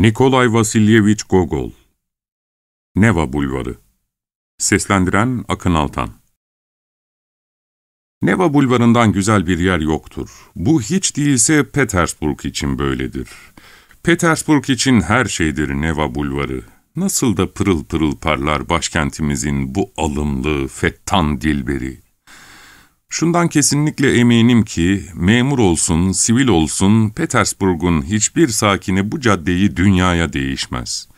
Nikolay Vasilyevich Gogol Neva Bulvarı Seslendiren Akın Altan Neva Bulvarı'ndan güzel bir yer yoktur. Bu hiç değilse Petersburg için böyledir. Petersburg için her şeydir Neva Bulvarı. Nasıl da pırıl pırıl parlar başkentimizin bu alımlı, fettan dilberi. Şundan kesinlikle eminim ki memur olsun, sivil olsun Petersburg'un hiçbir sakini bu caddeyi dünyaya değişmez.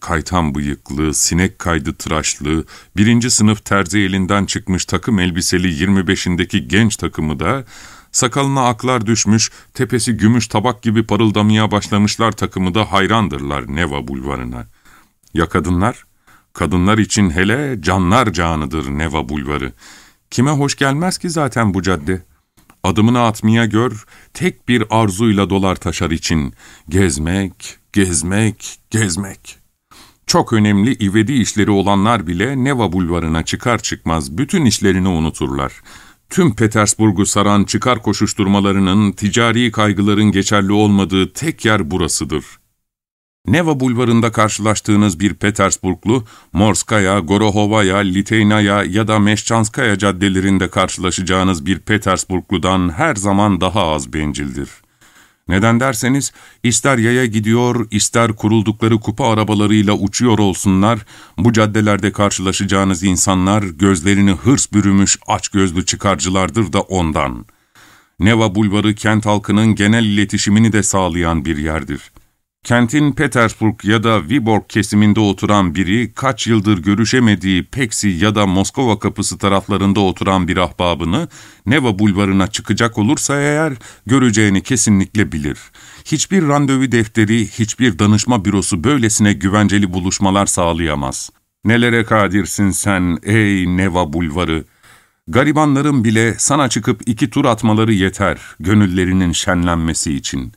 Kaytan bıyıklı, sinek kaydı tıraşlı, birinci sınıf terzi elinden çıkmış takım elbiseli 25'indeki genç takımı da, sakalına aklar düşmüş, tepesi gümüş tabak gibi parıldamaya başlamışlar takımı da hayrandırlar Neva bulvarına. Ya kadınlar? Kadınlar için hele canlar canıdır Neva bulvarı. Kime hoş gelmez ki zaten bu cadde? Adımını atmaya gör, tek bir arzuyla dolar taşar için. Gezmek, gezmek, gezmek. Çok önemli ivedi işleri olanlar bile Neva bulvarına çıkar çıkmaz bütün işlerini unuturlar. Tüm Petersburg'u saran çıkar koşuşturmalarının, ticari kaygıların geçerli olmadığı tek yer burasıdır. Neva bulvarında karşılaştığınız bir Petersburglu, Morskaya, Gorohovaya, Liteynaya ya da Meşçanskaya caddelerinde karşılaşacağınız bir Petersburgludan her zaman daha az bencildir. Neden derseniz, ister yaya gidiyor, ister kuruldukları kupa arabalarıyla uçuyor olsunlar, bu caddelerde karşılaşacağınız insanlar gözlerini hırs bürümüş açgözlü çıkarcılardır da ondan. Neva bulvarı kent halkının genel iletişimini de sağlayan bir yerdir. Kentin Petersburg ya da Viborg kesiminde oturan biri, kaç yıldır görüşemediği Peksi ya da Moskova kapısı taraflarında oturan bir ahbabını, Neva bulvarına çıkacak olursa eğer, göreceğini kesinlikle bilir. Hiçbir randevu defteri, hiçbir danışma bürosu böylesine güvenceli buluşmalar sağlayamaz. Nelere kadirsin sen ey Neva bulvarı! Garibanların bile sana çıkıp iki tur atmaları yeter, gönüllerinin şenlenmesi için.''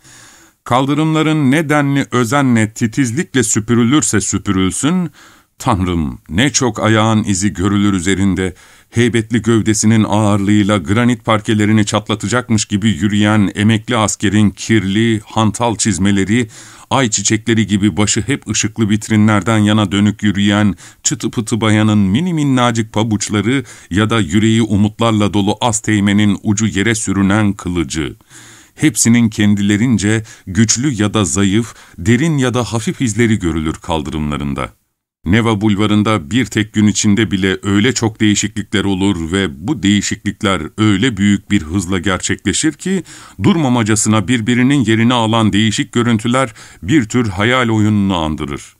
Kaldırımların ne denli özenle, titizlikle süpürülürse süpürülsün, Tanrım ne çok ayağın izi görülür üzerinde, heybetli gövdesinin ağırlığıyla granit parkelerini çatlatacakmış gibi yürüyen emekli askerin kirli, hantal çizmeleri, ay çiçekleri gibi başı hep ışıklı vitrinlerden yana dönük yürüyen çıtı pıtı bayanın mini minnacık pabuçları ya da yüreği umutlarla dolu az teğmenin ucu yere sürünen kılıcı.'' Hepsinin kendilerince güçlü ya da zayıf, derin ya da hafif izleri görülür kaldırımlarında. Neva bulvarında bir tek gün içinde bile öyle çok değişiklikler olur ve bu değişiklikler öyle büyük bir hızla gerçekleşir ki, durmamacasına birbirinin yerini alan değişik görüntüler bir tür hayal oyununu andırır.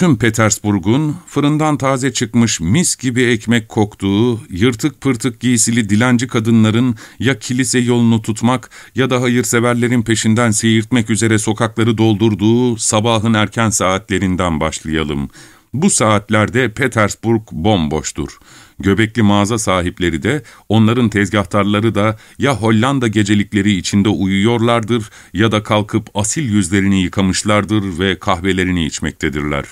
Tüm Petersburg'un fırından taze çıkmış mis gibi ekmek koktuğu, yırtık pırtık giysili dilenci kadınların ya kilise yolunu tutmak ya da hayırseverlerin peşinden seyirtmek üzere sokakları doldurduğu sabahın erken saatlerinden başlayalım. Bu saatlerde Petersburg bomboştur. Göbekli mağaza sahipleri de, onların tezgahtarları da ya Hollanda gecelikleri içinde uyuyorlardır ya da kalkıp asil yüzlerini yıkamışlardır ve kahvelerini içmektedirler.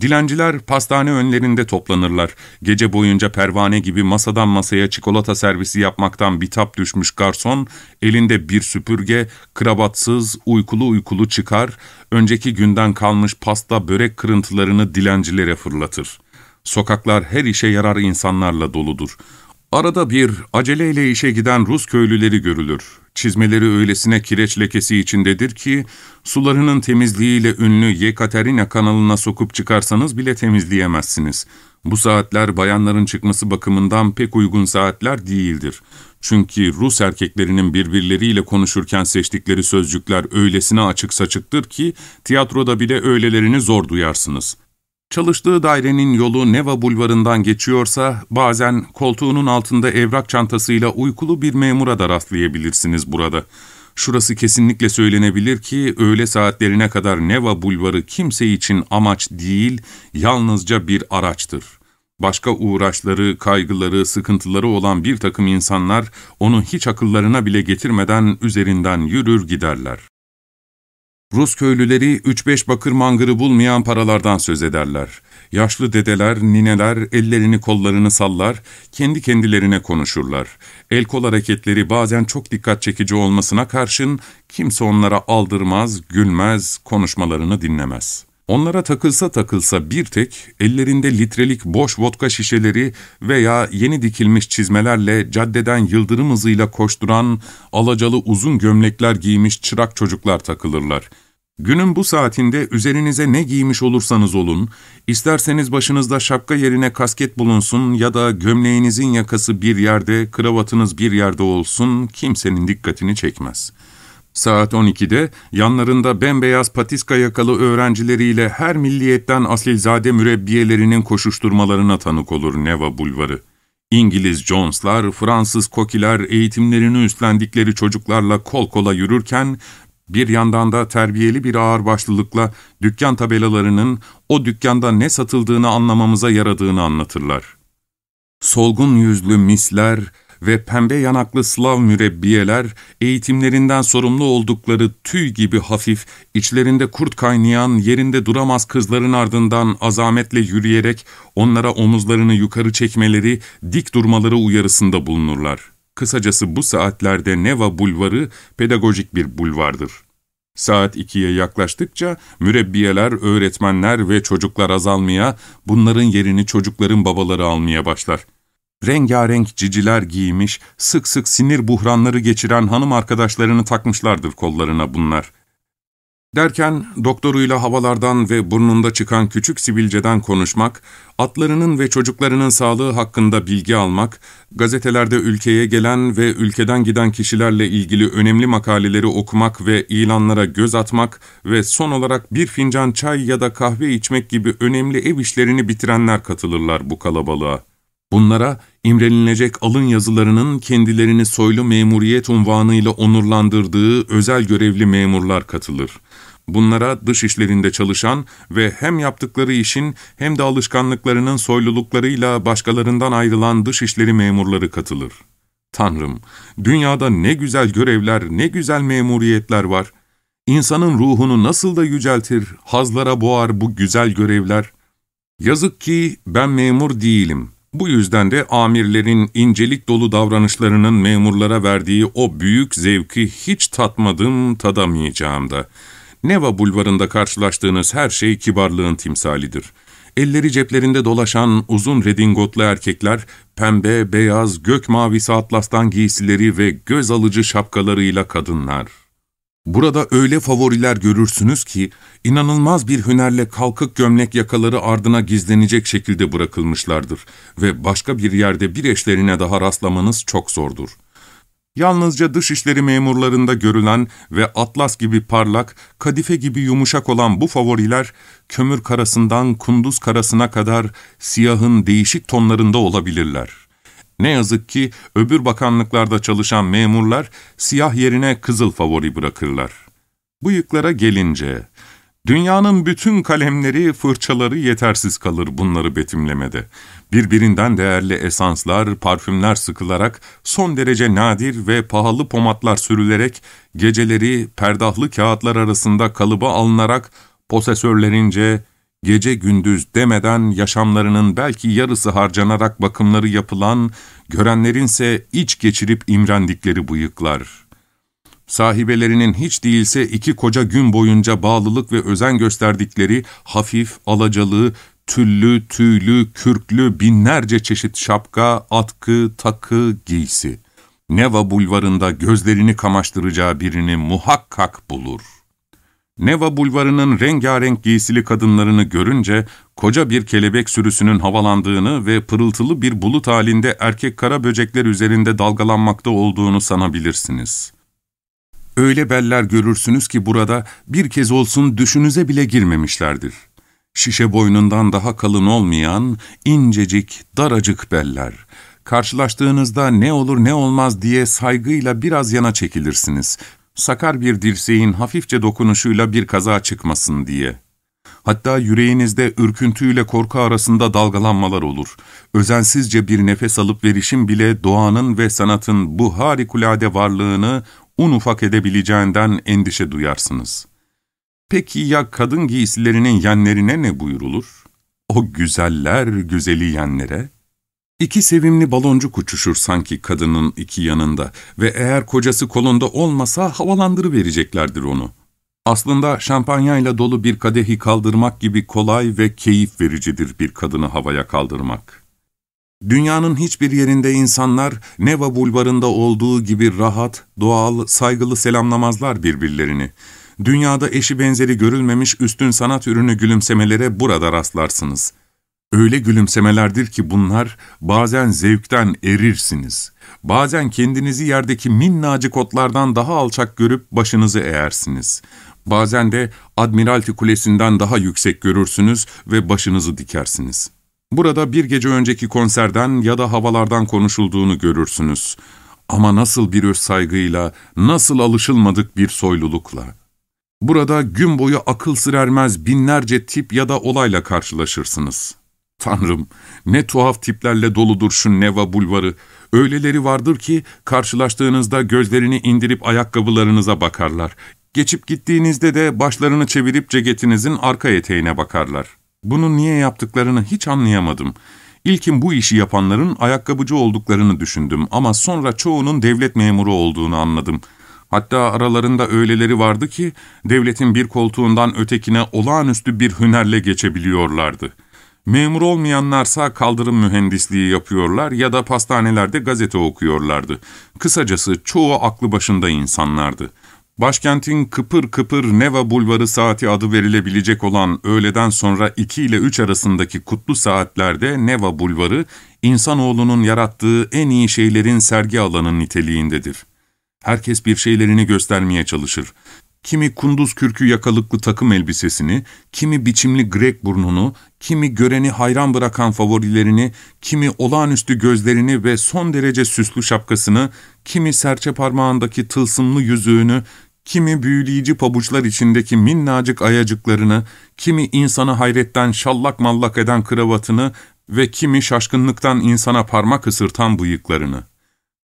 Dilenciler pastane önlerinde toplanırlar. Gece boyunca pervane gibi masadan masaya çikolata servisi yapmaktan bitap düşmüş garson, elinde bir süpürge, kravatsız, uykulu uykulu çıkar, önceki günden kalmış pasta börek kırıntılarını dilencilere fırlatır. Sokaklar her işe yarar insanlarla doludur. Arada bir aceleyle işe giden Rus köylüleri görülür. Çizmeleri öylesine kireç lekesi içindedir ki, sularının temizliğiyle ünlü Yekaterina kanalına sokup çıkarsanız bile temizleyemezsiniz. Bu saatler bayanların çıkması bakımından pek uygun saatler değildir. Çünkü Rus erkeklerinin birbirleriyle konuşurken seçtikleri sözcükler öylesine açık saçıktır ki, tiyatroda bile öylelerini zor duyarsınız. Çalıştığı dairenin yolu Neva bulvarından geçiyorsa bazen koltuğunun altında evrak çantasıyla uykulu bir memura da rastlayabilirsiniz burada. Şurası kesinlikle söylenebilir ki öğle saatlerine kadar Neva bulvarı kimse için amaç değil, yalnızca bir araçtır. Başka uğraşları, kaygıları, sıkıntıları olan bir takım insanlar onu hiç akıllarına bile getirmeden üzerinden yürür giderler. Rus köylüleri üç beş bakır mangırı bulmayan paralardan söz ederler. Yaşlı dedeler, nineler ellerini kollarını sallar, kendi kendilerine konuşurlar. El kol hareketleri bazen çok dikkat çekici olmasına karşın kimse onlara aldırmaz, gülmez, konuşmalarını dinlemez.'' Onlara takılsa takılsa bir tek, ellerinde litrelik boş vodka şişeleri veya yeni dikilmiş çizmelerle caddeden yıldırım hızıyla koşturan, alacalı uzun gömlekler giymiş çırak çocuklar takılırlar. Günün bu saatinde üzerinize ne giymiş olursanız olun, isterseniz başınızda şapka yerine kasket bulunsun ya da gömleğinizin yakası bir yerde, kravatınız bir yerde olsun, kimsenin dikkatini çekmez.'' Saat 12'de yanlarında bembeyaz patiska yakalı öğrencileriyle her milliyetten asilzade mürebbiyelerinin koşuşturmalarına tanık olur Neva Bulvarı. İngiliz Jones'lar, Fransız Kokiler eğitimlerini üstlendikleri çocuklarla kol kola yürürken, bir yandan da terbiyeli bir ağırbaşlılıkla dükkan tabelalarının o dükkanda ne satıldığını anlamamıza yaradığını anlatırlar. Solgun yüzlü misler, ve pembe yanaklı Slav mürebbiyeler, eğitimlerinden sorumlu oldukları tüy gibi hafif, içlerinde kurt kaynayan, yerinde duramaz kızların ardından azametle yürüyerek onlara omuzlarını yukarı çekmeleri, dik durmaları uyarısında bulunurlar. Kısacası bu saatlerde Neva Bulvarı pedagojik bir bulvardır. Saat ikiye yaklaştıkça mürebbiyeler, öğretmenler ve çocuklar azalmaya, bunların yerini çocukların babaları almaya başlar.'' Rengarenk ciciler giymiş, sık sık sinir buhranları geçiren hanım arkadaşlarını takmışlardır kollarına bunlar. Derken doktoruyla havalardan ve burnunda çıkan küçük sivilceden konuşmak, atlarının ve çocuklarının sağlığı hakkında bilgi almak, gazetelerde ülkeye gelen ve ülkeden giden kişilerle ilgili önemli makaleleri okumak ve ilanlara göz atmak ve son olarak bir fincan çay ya da kahve içmek gibi önemli ev işlerini bitirenler katılırlar bu kalabalığa. Bunlara imrenilecek alın yazılarının kendilerini soylu memuriyet unvanıyla onurlandırdığı özel görevli memurlar katılır. Bunlara dış işlerinde çalışan ve hem yaptıkları işin hem de alışkanlıklarının soyluluklarıyla başkalarından ayrılan dış işleri memurları katılır. Tanrım, dünyada ne güzel görevler, ne güzel memuriyetler var. İnsanın ruhunu nasıl da yüceltir, hazlara boğar bu güzel görevler. Yazık ki ben memur değilim.'' Bu yüzden de amirlerin incelik dolu davranışlarının memurlara verdiği o büyük zevki hiç tatmadım, tadamayacağım da. Neva bulvarında karşılaştığınız her şey kibarlığın timsalidir. Elleri ceplerinde dolaşan uzun redingotlu erkekler, pembe, beyaz, gök mavisi atlastan giysileri ve göz alıcı şapkalarıyla kadınlar. Burada öyle favoriler görürsünüz ki, inanılmaz bir hünerle kalkık gömlek yakaları ardına gizlenecek şekilde bırakılmışlardır ve başka bir yerde bir eşlerine daha rastlamanız çok zordur. Yalnızca dışişleri memurlarında görülen ve atlas gibi parlak, kadife gibi yumuşak olan bu favoriler, kömür karasından kunduz karasına kadar siyahın değişik tonlarında olabilirler.'' Ne yazık ki öbür bakanlıklarda çalışan memurlar siyah yerine kızıl favori bırakırlar. Bu yıklara gelince, dünyanın bütün kalemleri, fırçaları yetersiz kalır bunları betimlemede. Birbirinden değerli esanslar, parfümler sıkılarak, son derece nadir ve pahalı pomatlar sürülerek, geceleri perdahlı kağıtlar arasında kalıba alınarak, posesörlerince gece gündüz demeden yaşamlarının belki yarısı harcanarak bakımları yapılan, görenlerinse iç geçirip imrendikleri bıyıklar. Sahibelerinin hiç değilse iki koca gün boyunca bağlılık ve özen gösterdikleri hafif, alacalı, tüllü, tüylü, kürklü binlerce çeşit şapka, atkı, takı, giysi. Neva bulvarında gözlerini kamaştıracağı birini muhakkak bulur.'' Neva bulvarının rengarenk giysili kadınlarını görünce koca bir kelebek sürüsünün havalandığını ve pırıltılı bir bulut halinde erkek kara böcekler üzerinde dalgalanmakta olduğunu sanabilirsiniz. Öyle beller görürsünüz ki burada bir kez olsun düşünüze bile girmemişlerdir. Şişe boynundan daha kalın olmayan, incecik, daracık beller. Karşılaştığınızda ne olur ne olmaz diye saygıyla biraz yana çekilirsiniz sakar bir dirseğin hafifçe dokunuşuyla bir kaza çıkmasın diye. Hatta yüreğinizde ürküntüyle korku arasında dalgalanmalar olur. Özensizce bir nefes alıp verişin bile doğanın ve sanatın bu harikulade varlığını un ufak edebileceğinden endişe duyarsınız. Peki ya kadın giysilerinin yenlerine ne buyurulur? O güzeller güzeli yenlere? İki sevimli baloncuk uçuşur sanki kadının iki yanında ve eğer kocası kolunda olmasa havalandırıvereceklerdir onu. Aslında şampanyayla dolu bir kadehi kaldırmak gibi kolay ve keyif vericidir bir kadını havaya kaldırmak. Dünyanın hiçbir yerinde insanlar Neva bulvarında olduğu gibi rahat, doğal, saygılı selamlamazlar birbirlerini. Dünyada eşi benzeri görülmemiş üstün sanat ürünü gülümsemelere burada rastlarsınız. Öyle gülümsemelerdir ki bunlar bazen zevkten erirsiniz. Bazen kendinizi yerdeki minnacık otlardan daha alçak görüp başınızı eğersiniz. Bazen de Admiralty Kulesi'nden daha yüksek görürsünüz ve başınızı dikersiniz. Burada bir gece önceki konserden ya da havalardan konuşulduğunu görürsünüz. Ama nasıl bir öz saygıyla, nasıl alışılmadık bir soylulukla. Burada gün boyu akıl sır ermez binlerce tip ya da olayla karşılaşırsınız. Tanrım, ne tuhaf tiplerle doludur şu Neva bulvarı. Öyleleri vardır ki karşılaştığınızda gözlerini indirip ayakkabılarınıza bakarlar. Geçip gittiğinizde de başlarını çevirip ceketinizin arka eteğine bakarlar. Bunu niye yaptıklarını hiç anlayamadım. İlkin bu işi yapanların ayakkabıcı olduklarını düşündüm ama sonra çoğunun devlet memuru olduğunu anladım. Hatta aralarında öyleleri vardı ki devletin bir koltuğundan ötekine olağanüstü bir hünerle geçebiliyorlardı. Memur olmayanlarsa kaldırım mühendisliği yapıyorlar ya da pastanelerde gazete okuyorlardı. Kısacası çoğu aklı başında insanlardı. Başkentin kıpır kıpır Neva Bulvarı saati adı verilebilecek olan öğleden sonra 2 ile 3 arasındaki kutlu saatlerde Neva Bulvarı, insanoğlunun yarattığı en iyi şeylerin sergi alanı niteliğindedir. Herkes bir şeylerini göstermeye çalışır. Kimi kunduz kürkü yakalıklı takım elbisesini, kimi biçimli grek burnunu, kimi göreni hayran bırakan favorilerini, kimi olağanüstü gözlerini ve son derece süslü şapkasını, kimi serçe parmağındaki tılsımlı yüzüğünü, kimi büyüleyici pabuçlar içindeki minnacık ayacıklarını, kimi insanı hayretten şallak mallak eden kravatını ve kimi şaşkınlıktan insana parmak ısırtan bıyıklarını.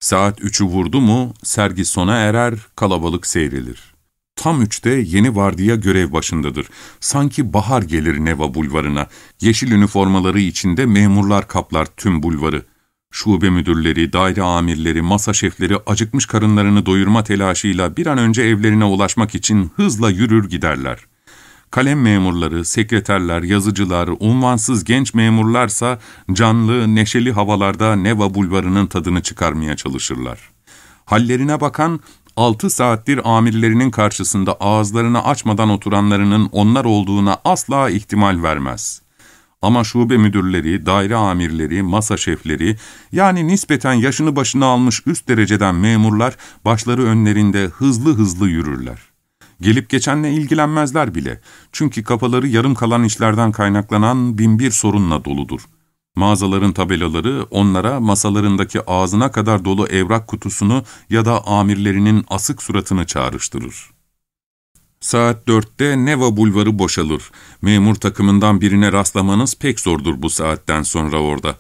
Saat üçü vurdu mu sergi sona erer, kalabalık seyrilir. Tam üçte yeni vardiya görev başındadır. Sanki bahar gelir Neva bulvarına. Yeşil üniformaları içinde memurlar kaplar tüm bulvarı. Şube müdürleri, daire amirleri, masa şefleri acıkmış karınlarını doyurma telaşıyla bir an önce evlerine ulaşmak için hızla yürür giderler. Kalem memurları, sekreterler, yazıcılar, unvansız genç memurlarsa canlı, neşeli havalarda Neva bulvarının tadını çıkarmaya çalışırlar. Hallerine bakan, altı saattir amirlerinin karşısında ağızlarını açmadan oturanlarının onlar olduğuna asla ihtimal vermez.'' Ama şube müdürleri, daire amirleri, masa şefleri, yani nispeten yaşını başına almış üst dereceden memurlar başları önlerinde hızlı hızlı yürürler. Gelip geçenle ilgilenmezler bile. Çünkü kafaları yarım kalan işlerden kaynaklanan binbir sorunla doludur. Mağazaların tabelaları onlara masalarındaki ağzına kadar dolu evrak kutusunu ya da amirlerinin asık suratını çağrıştırır. Saat dörtte Neva bulvarı boşalır. Memur takımından birine rastlamanız pek zordur bu saatten sonra orada.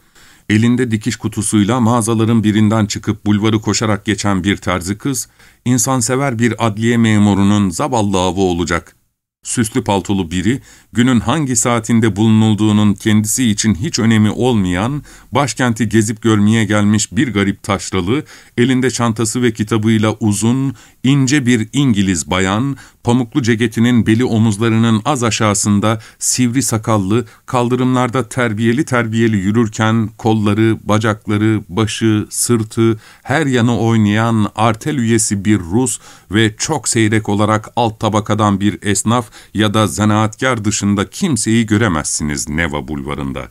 Elinde dikiş kutusuyla mağazaların birinden çıkıp bulvarı koşarak geçen bir terzi kız, insansever bir adliye memurunun zavallı avı olacak. Süslü paltolu biri, günün hangi saatinde bulunulduğunun kendisi için hiç önemi olmayan, başkenti gezip görmeye gelmiş bir garip taşralı, elinde çantası ve kitabıyla uzun, ince bir İngiliz bayan, pamuklu ceketinin beli omuzlarının az aşağısında sivri sakallı, kaldırımlarda terbiyeli terbiyeli yürürken kolları, bacakları, başı, sırtı, her yanı oynayan artel üyesi bir Rus ve çok seyrek olarak alt tabakadan bir esnaf ya da zanaatkar dışında kimseyi göremezsiniz Neva bulvarında.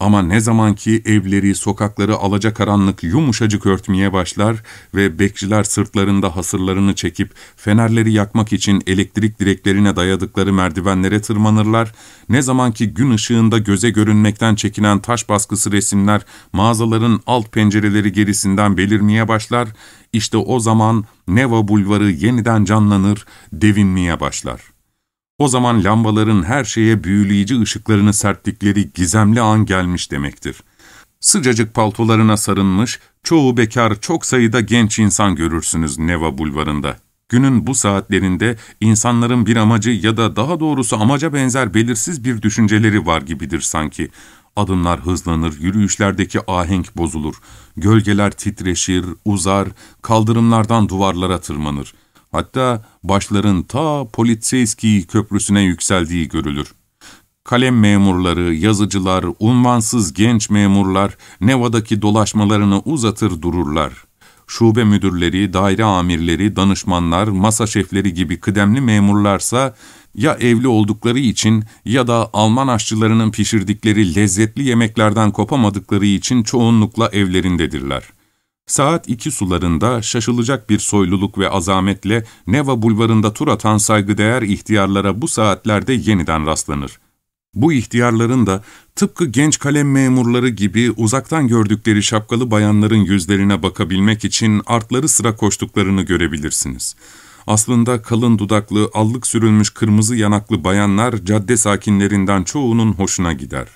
Ama ne zamanki evleri, sokakları alacakaranlık yumuşacık örtmeye başlar ve bekçiler sırtlarında hasırlarını çekip fenerleri yakmak için elektrik direklerine dayadıkları merdivenlere tırmanırlar, ne zamanki gün ışığında göze görünmekten çekinen taş baskısı resimler mağazaların alt pencereleri gerisinden belirmeye başlar, işte o zaman Neva bulvarı yeniden canlanır, devinmeye başlar. O zaman lambaların her şeye büyüleyici ışıklarını serptikleri gizemli an gelmiş demektir. Sıcacık paltolarına sarınmış, çoğu bekar çok sayıda genç insan görürsünüz Neva bulvarında. Günün bu saatlerinde insanların bir amacı ya da daha doğrusu amaca benzer belirsiz bir düşünceleri var gibidir sanki. Adımlar hızlanır, yürüyüşlerdeki ahenk bozulur. Gölgeler titreşir, uzar, kaldırımlardan duvarlara tırmanır. Hatta başların ta Politseyski köprüsüne yükseldiği görülür. Kalem memurları, yazıcılar, unvansız genç memurlar Neva'daki dolaşmalarını uzatır dururlar. Şube müdürleri, daire amirleri, danışmanlar, masa şefleri gibi kıdemli memurlarsa ya evli oldukları için ya da Alman aşçılarının pişirdikleri lezzetli yemeklerden kopamadıkları için çoğunlukla evlerindedirler. Saat iki sularında şaşılacak bir soyluluk ve azametle Neva bulvarında tur atan saygıdeğer ihtiyarlara bu saatlerde yeniden rastlanır. Bu ihtiyarların da tıpkı genç kalem memurları gibi uzaktan gördükleri şapkalı bayanların yüzlerine bakabilmek için artları sıra koştuklarını görebilirsiniz. Aslında kalın dudaklı, allık sürülmüş kırmızı yanaklı bayanlar cadde sakinlerinden çoğunun hoşuna gider.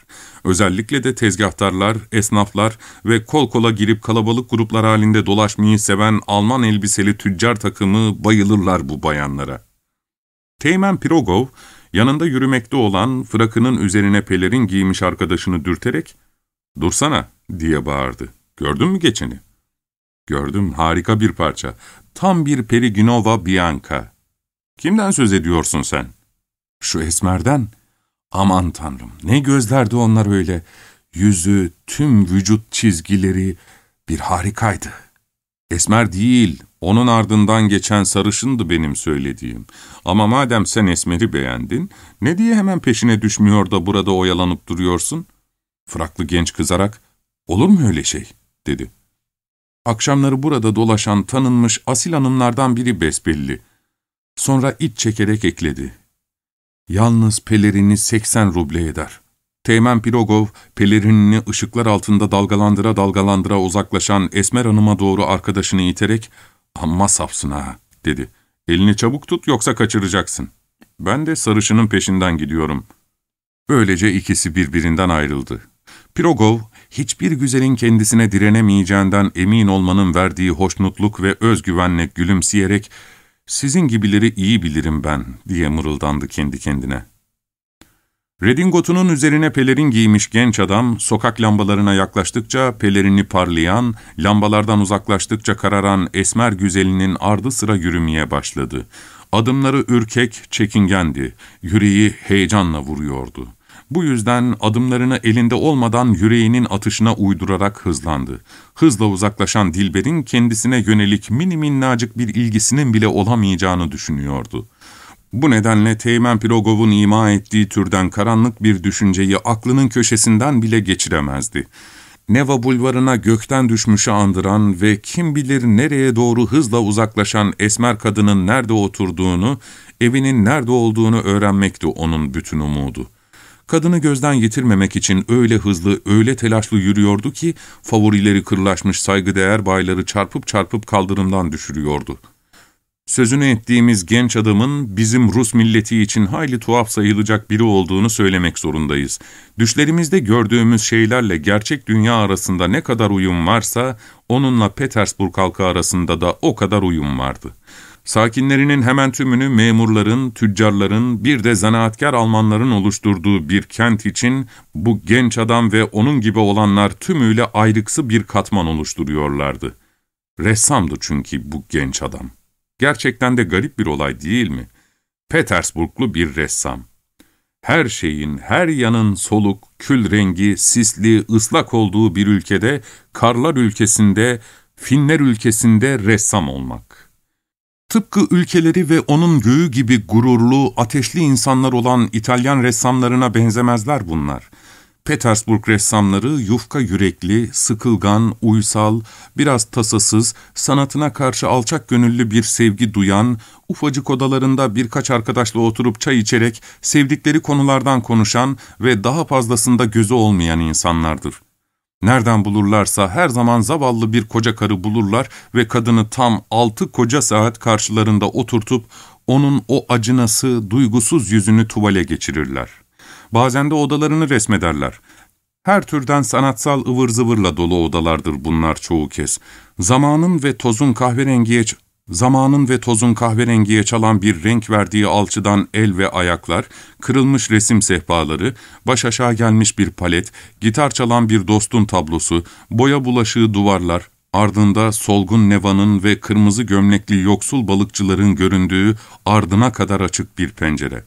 Özellikle de tezgahtarlar, esnaflar ve kol kola girip kalabalık gruplar halinde dolaşmayı seven Alman elbiseli tüccar takımı bayılırlar bu bayanlara. Teğmen Pirogov, yanında yürümekte olan frakının üzerine pelerin giymiş arkadaşını dürterek ''Dursana'' diye bağırdı. ''Gördün mü geçeni?'' ''Gördüm, harika bir parça. Tam bir Periginova Bianca. Kimden söz ediyorsun sen? Şu esmerden. Aman tanrım, ne gözlerdi onlar öyle. Yüzü, tüm vücut çizgileri bir harikaydı. Esmer değil, onun ardından geçen sarışındı benim söylediğim. Ama madem sen Esmer'i beğendin, ne diye hemen peşine düşmüyor da burada oyalanıp duruyorsun? Fraklı genç kızarak, olur mu öyle şey, dedi. Akşamları burada dolaşan tanınmış asil hanımlardan biri besbelli. Sonra iç çekerek ekledi. Yalnız pelerini 80 ruble eder. Teğmen Pirogov, pelerinini ışıklar altında dalgalandıra dalgalandıra uzaklaşan Esmer Hanım'a doğru arkadaşını iterek, ''Amma safsın ha'' dedi. ''Elini çabuk tut yoksa kaçıracaksın. Ben de sarışının peşinden gidiyorum.'' Böylece ikisi birbirinden ayrıldı. Pirogov, hiçbir güzelin kendisine direnemeyeceğinden emin olmanın verdiği hoşnutluk ve özgüvenle gülümseyerek ''Sizin gibileri iyi bilirim ben'' diye mırıldandı kendi kendine. Redingotunun üzerine pelerin giymiş genç adam, sokak lambalarına yaklaştıkça pelerini parlayan, lambalardan uzaklaştıkça kararan esmer güzelinin ardı sıra yürümeye başladı. Adımları ürkek, çekingendi, yüreği heyecanla vuruyordu. Bu yüzden adımlarını elinde olmadan yüreğinin atışına uydurarak hızlandı. Hızla uzaklaşan Dilber'in kendisine yönelik mini minnacık bir ilgisinin bile olamayacağını düşünüyordu. Bu nedenle Teğmen Pirogov'un ima ettiği türden karanlık bir düşünceyi aklının köşesinden bile geçiremezdi. Neva bulvarına gökten düşmüşü andıran ve kim bilir nereye doğru hızla uzaklaşan esmer kadının nerede oturduğunu, evinin nerede olduğunu öğrenmekti onun bütün umudu. Kadını gözden yitirmemek için öyle hızlı, öyle telaşlı yürüyordu ki favorileri kırlaşmış saygıdeğer bayları çarpıp çarpıp kaldırımdan düşürüyordu. Sözünü ettiğimiz genç adamın bizim Rus milleti için hayli tuhaf sayılacak biri olduğunu söylemek zorundayız. Düşlerimizde gördüğümüz şeylerle gerçek dünya arasında ne kadar uyum varsa, onunla Petersburg halkı arasında da o kadar uyum vardı. Sakinlerinin hemen tümünü memurların, tüccarların, bir de zanaatkar Almanların oluşturduğu bir kent için bu genç adam ve onun gibi olanlar tümüyle ayrıksı bir katman oluşturuyorlardı. Ressamdı çünkü bu genç adam. Gerçekten de garip bir olay değil mi? Petersburglu bir ressam. Her şeyin, her yanın soluk, kül rengi, sisli, ıslak olduğu bir ülkede, karlar ülkesinde, Finler ülkesinde ressam olmak. Tıpkı ülkeleri ve onun göğü gibi gururlu, ateşli insanlar olan İtalyan ressamlarına benzemezler bunlar. Petersburg ressamları yufka yürekli, sıkılgan, uysal, biraz tasasız, sanatına karşı alçak gönüllü bir sevgi duyan, ufacık odalarında birkaç arkadaşla oturup çay içerek sevdikleri konulardan konuşan ve daha fazlasında gözü olmayan insanlardır. Nereden bulurlarsa her zaman zavallı bir koca karı bulurlar ve kadını tam altı koca saat karşılarında oturtup onun o acınası, duygusuz yüzünü tuvale geçirirler.'' Bazen de odalarını resmederler. Her türden sanatsal ıvır zıvırla dolu odalardır bunlar çoğu kez. Zamanın ve tozun kahverengiye Zamanın ve tozun kahverengiye çalan bir renk verdiği alçıdan el ve ayaklar, kırılmış resim sehpaları, baş aşağı gelmiş bir palet, gitar çalan bir dostun tablosu, boya bulaşığı duvarlar, ardında solgun nevanın ve kırmızı gömlekli yoksul balıkçıların göründüğü ardına kadar açık bir pencere.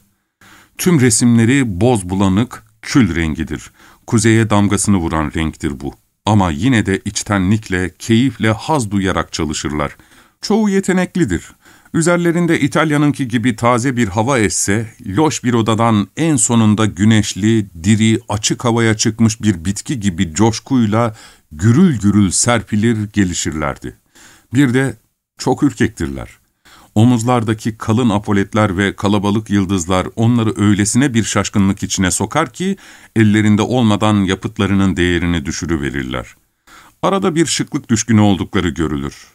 Tüm resimleri boz bulanık, kül rengidir. Kuzeye damgasını vuran renktir bu. Ama yine de içtenlikle, keyifle haz duyarak çalışırlar. Çoğu yeteneklidir. Üzerlerinde İtalya'nınki gibi taze bir hava esse, loş bir odadan en sonunda güneşli, diri, açık havaya çıkmış bir bitki gibi coşkuyla gürül gürül serpilir gelişirlerdi. Bir de çok ürkektirler. Omuzlardaki kalın apoletler ve kalabalık yıldızlar onları öylesine bir şaşkınlık içine sokar ki, ellerinde olmadan yapıtlarının değerini düşürüverirler. Arada bir şıklık düşkünü oldukları görülür.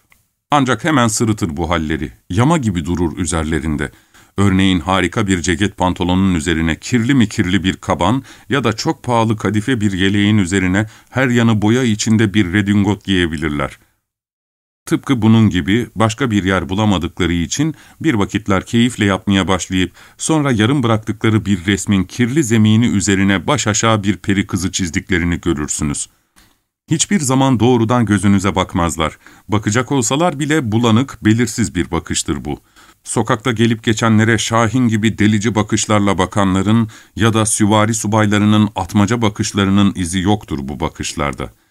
Ancak hemen sırıtır bu halleri, yama gibi durur üzerlerinde. Örneğin harika bir ceket pantolonun üzerine kirli mi kirli bir kaban ya da çok pahalı kadife bir yeleğin üzerine her yanı boya içinde bir redingot giyebilirler. Tıpkı bunun gibi başka bir yer bulamadıkları için bir vakitler keyifle yapmaya başlayıp sonra yarım bıraktıkları bir resmin kirli zemini üzerine baş aşağı bir peri kızı çizdiklerini görürsünüz. Hiçbir zaman doğrudan gözünüze bakmazlar. Bakacak olsalar bile bulanık, belirsiz bir bakıştır bu. Sokakta gelip geçenlere şahin gibi delici bakışlarla bakanların ya da süvari subaylarının atmaca bakışlarının izi yoktur bu bakışlarda.''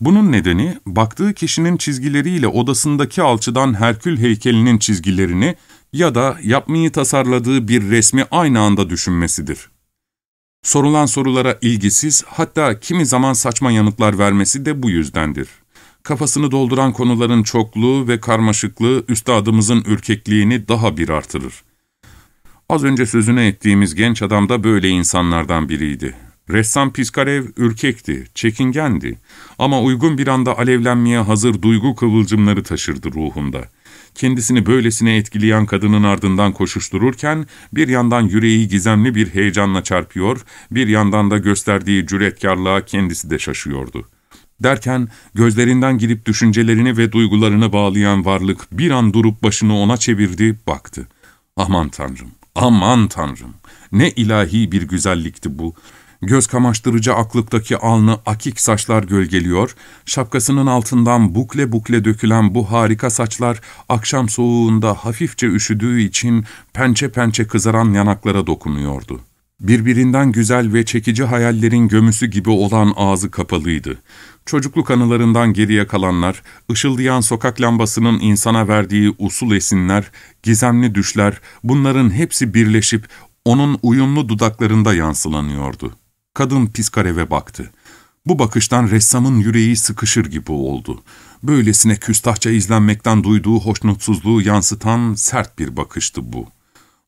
Bunun nedeni, baktığı kişinin çizgileriyle odasındaki alçıdan Herkül heykelinin çizgilerini ya da yapmayı tasarladığı bir resmi aynı anda düşünmesidir. Sorulan sorulara ilgisiz, hatta kimi zaman saçma yanıtlar vermesi de bu yüzdendir. Kafasını dolduran konuların çokluğu ve karmaşıklığı üstadımızın ürkekliğini daha bir artırır. Az önce sözüne ettiğimiz genç adam da böyle insanlardan biriydi. Ressam Piskarev ürkekti, çekingendi ama uygun bir anda alevlenmeye hazır duygu kıvılcımları taşırdı ruhunda. Kendisini böylesine etkileyen kadının ardından koşuştururken bir yandan yüreği gizemli bir heyecanla çarpıyor, bir yandan da gösterdiği cüretkarlığa kendisi de şaşıyordu. Derken gözlerinden girip düşüncelerini ve duygularını bağlayan varlık bir an durup başını ona çevirdi, baktı. Aman Tanrım, aman Tanrım, ne ilahi bir güzellikti bu. Göz kamaştırıcı aklıktaki alnı akik saçlar gölgeliyor, şapkasının altından bukle bukle dökülen bu harika saçlar akşam soğuğunda hafifçe üşüdüğü için pençe pençe kızaran yanaklara dokunuyordu. Birbirinden güzel ve çekici hayallerin gömüsü gibi olan ağzı kapalıydı. Çocukluk anılarından geriye kalanlar, ışıldayan sokak lambasının insana verdiği usul esinler, gizemli düşler, bunların hepsi birleşip onun uyumlu dudaklarında yansılanıyordu. Kadın Piskarev'e baktı. Bu bakıştan ressamın yüreği sıkışır gibi oldu. Böylesine küstahça izlenmekten duyduğu hoşnutsuzluğu yansıtan sert bir bakıştı bu.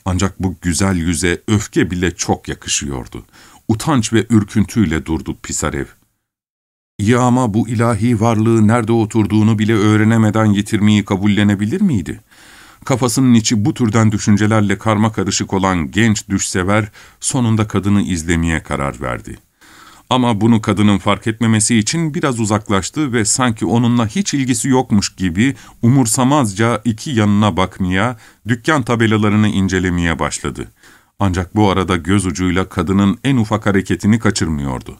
Ancak bu güzel yüze öfke bile çok yakışıyordu. Utanç ve ürküntüyle durdu Pisarev. İyi ama bu ilahi varlığı nerede oturduğunu bile öğrenemeden yitirmeyi kabullenebilir miydi? Kafasının içi bu türden düşüncelerle karma karışık olan genç düşsever sonunda kadını izlemeye karar verdi. Ama bunu kadının fark etmemesi için biraz uzaklaştı ve sanki onunla hiç ilgisi yokmuş gibi umursamazca iki yanına bakmaya, dükkan tabelalarını incelemeye başladı. Ancak bu arada göz ucuyla kadının en ufak hareketini kaçırmıyordu.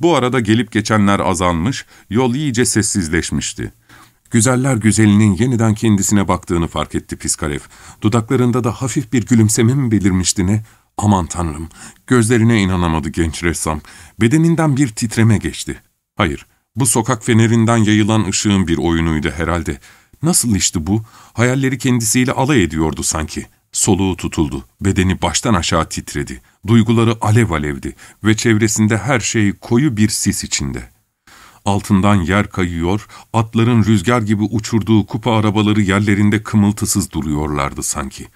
Bu arada gelip geçenler azalmış, yol iyice sessizleşmişti. Güzeller güzelinin yeniden kendisine baktığını fark etti Piskarev. Dudaklarında da hafif bir gülümseme mi belirmişti ne? Aman tanrım, gözlerine inanamadı genç ressam. Bedeninden bir titreme geçti. Hayır, bu sokak fenerinden yayılan ışığın bir oyunuydu herhalde. Nasıl işte bu? Hayalleri kendisiyle alay ediyordu sanki. Soluğu tutuldu, bedeni baştan aşağı titredi. Duyguları alev alevdi ve çevresinde her şey koyu bir sis içinde. Altından yer kayıyor, atların rüzgar gibi uçurduğu kupa arabaları yerlerinde kımıltısız duruyorlardı sanki.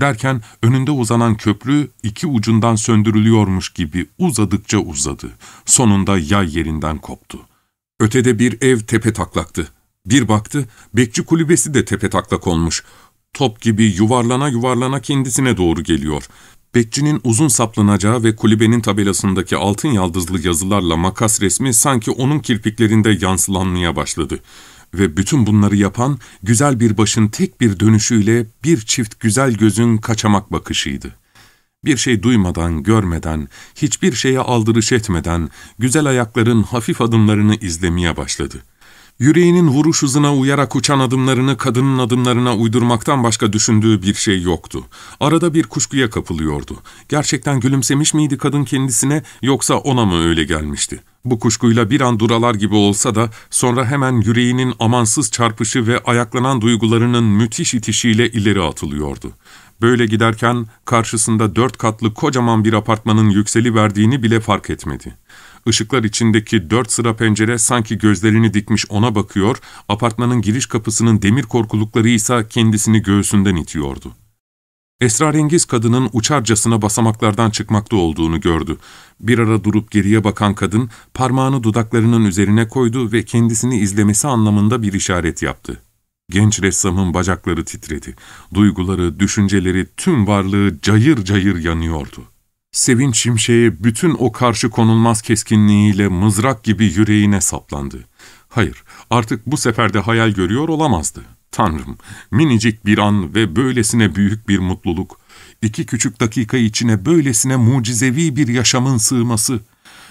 Derken önünde uzanan köprü iki ucundan söndürülüyormuş gibi uzadıkça uzadı. Sonunda yay yerinden koptu. Ötede bir ev tepe taklaktı. Bir baktı, bekçi kulübesi de tepe taklak olmuş. Top gibi yuvarlana yuvarlana kendisine doğru geliyor. Bekçinin uzun saplanacağı ve kulübenin tabelasındaki altın yaldızlı yazılarla makas resmi sanki onun kirpiklerinde yansılanmaya başladı. Ve bütün bunları yapan, güzel bir başın tek bir dönüşüyle bir çift güzel gözün kaçamak bakışıydı. Bir şey duymadan, görmeden, hiçbir şeye aldırış etmeden, güzel ayakların hafif adımlarını izlemeye başladı. Yüreğinin vuruş hızına uyarak uçan adımlarını kadının adımlarına uydurmaktan başka düşündüğü bir şey yoktu. Arada bir kuşkuya kapılıyordu. Gerçekten gülümsemiş miydi kadın kendisine yoksa ona mı öyle gelmişti? Bu kuşkuyla bir an duralar gibi olsa da sonra hemen yüreğinin amansız çarpışı ve ayaklanan duygularının müthiş itişiyle ileri atılıyordu. Böyle giderken karşısında dört katlı kocaman bir apartmanın yükseli verdiğini bile fark etmedi. Işıklar içindeki dört sıra pencere sanki gözlerini dikmiş ona bakıyor, apartmanın giriş kapısının demir korkulukları ise kendisini göğsünden itiyordu. Esrarengiz kadının uçarcasına basamaklardan çıkmakta olduğunu gördü. Bir ara durup geriye bakan kadın parmağını dudaklarının üzerine koydu ve kendisini izlemesi anlamında bir işaret yaptı. Genç ressamın bacakları titredi. Duyguları, düşünceleri, tüm varlığı cayır cayır yanıyordu. Sevinç şimşeği bütün o karşı konulmaz keskinliğiyle mızrak gibi yüreğine saplandı. Hayır, artık bu sefer de hayal görüyor olamazdı. Tanrım, minicik bir an ve böylesine büyük bir mutluluk, iki küçük dakika içine böylesine mucizevi bir yaşamın sığması.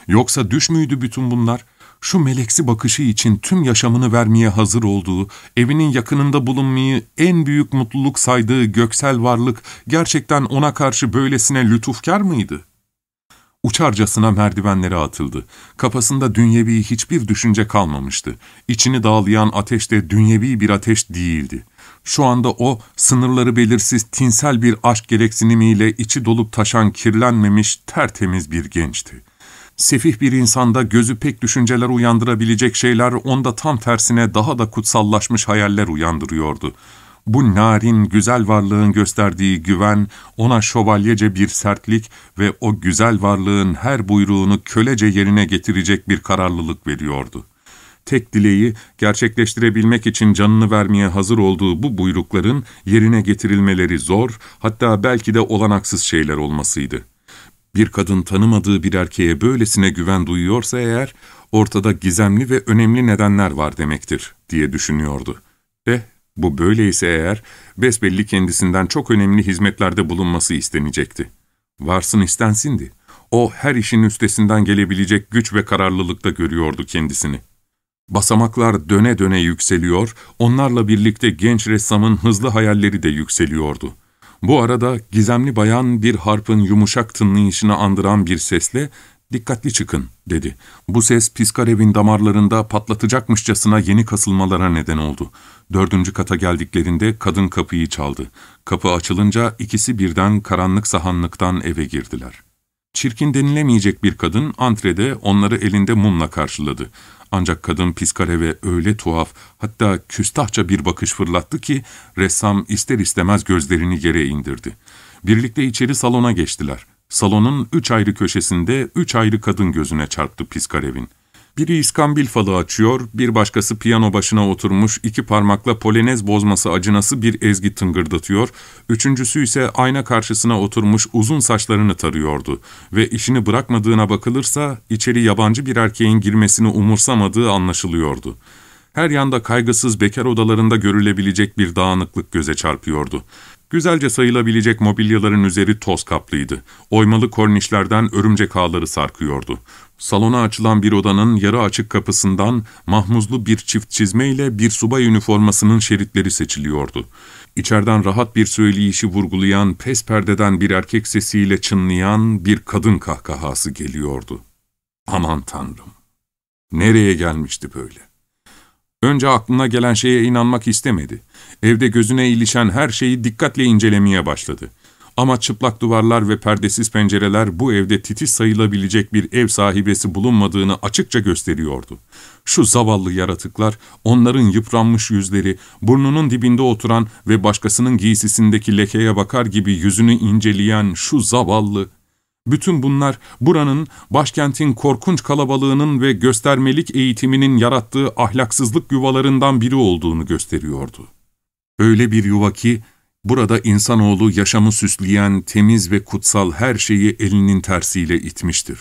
Yoksa düş müydü bütün bunlar? Şu meleksi bakışı için tüm yaşamını vermeye hazır olduğu, evinin yakınında bulunmayı en büyük mutluluk saydığı göksel varlık gerçekten ona karşı böylesine lütufkar mıydı? Uçarcasına merdivenlere atıldı. Kafasında dünyevi hiçbir düşünce kalmamıştı. İçini dağlayan ateş de dünyevi bir ateş değildi. Şu anda o, sınırları belirsiz tinsel bir aşk gereksinimiyle içi dolup taşan kirlenmemiş, tertemiz bir gençti. Sefih bir insanda gözü pek düşünceler uyandırabilecek şeyler onda tam tersine daha da kutsallaşmış hayaller uyandırıyordu. Bu narin, güzel varlığın gösterdiği güven, ona şövalyece bir sertlik ve o güzel varlığın her buyruğunu kölece yerine getirecek bir kararlılık veriyordu. Tek dileği, gerçekleştirebilmek için canını vermeye hazır olduğu bu buyrukların yerine getirilmeleri zor, hatta belki de olanaksız şeyler olmasıydı. Bir kadın tanımadığı bir erkeğe böylesine güven duyuyorsa eğer, ortada gizemli ve önemli nedenler var demektir, diye düşünüyordu. Eh, bu böyleyse eğer, besbelli kendisinden çok önemli hizmetlerde bulunması istenecekti. Varsın istensindi. O her işin üstesinden gelebilecek güç ve kararlılıkta görüyordu kendisini. Basamaklar döne döne yükseliyor, onlarla birlikte genç ressamın hızlı hayalleri de yükseliyordu. Bu arada gizemli bayan bir harpın yumuşak tınlayışını andıran bir sesle ''Dikkatli çıkın'' dedi. Bu ses Piskarev'in damarlarında patlatacakmışçasına yeni kasılmalara neden oldu. Dördüncü kata geldiklerinde kadın kapıyı çaldı. Kapı açılınca ikisi birden karanlık sahanlıktan eve girdiler. Çirkin denilemeyecek bir kadın antrede onları elinde mumla karşıladı. Ancak kadın Piskarev'e öyle tuhaf, hatta küstahça bir bakış fırlattı ki ressam ister istemez gözlerini yere indirdi. Birlikte içeri salona geçtiler. Salonun üç ayrı köşesinde üç ayrı kadın gözüne çarptı Piskarev'in. Biri iskambil falı açıyor, bir başkası piyano başına oturmuş iki parmakla polenez bozması acınası bir ezgi tıngırdatıyor, üçüncüsü ise ayna karşısına oturmuş uzun saçlarını tarıyordu ve işini bırakmadığına bakılırsa içeri yabancı bir erkeğin girmesini umursamadığı anlaşılıyordu. Her yanda kaygısız bekar odalarında görülebilecek bir dağınıklık göze çarpıyordu. Güzelce sayılabilecek mobilyaların üzeri toz kaplıydı. Oymalı kornişlerden örümcek ağları sarkıyordu. Salona açılan bir odanın yarı açık kapısından mahmuzlu bir çift çizmeyle bir subay üniformasının şeritleri seçiliyordu. İçeriden rahat bir söyleyişi vurgulayan pes perdeden bir erkek sesiyle çınlayan bir kadın kahkahası geliyordu. Aman tanrım! Nereye gelmişti böyle? Önce aklına gelen şeye inanmak istemedi. Evde gözüne ilişen her şeyi dikkatle incelemeye başladı. Ama çıplak duvarlar ve perdesiz pencereler bu evde titiz sayılabilecek bir ev sahibesi bulunmadığını açıkça gösteriyordu. Şu zavallı yaratıklar, onların yıpranmış yüzleri, burnunun dibinde oturan ve başkasının giysisindeki lekeye bakar gibi yüzünü inceleyen şu zavallı... Bütün bunlar buranın, başkentin korkunç kalabalığının ve göstermelik eğitiminin yarattığı ahlaksızlık yuvalarından biri olduğunu gösteriyordu. Öyle bir yuva ki, Burada insanoğlu yaşamı süsleyen temiz ve kutsal her şeyi elinin tersiyle itmiştir.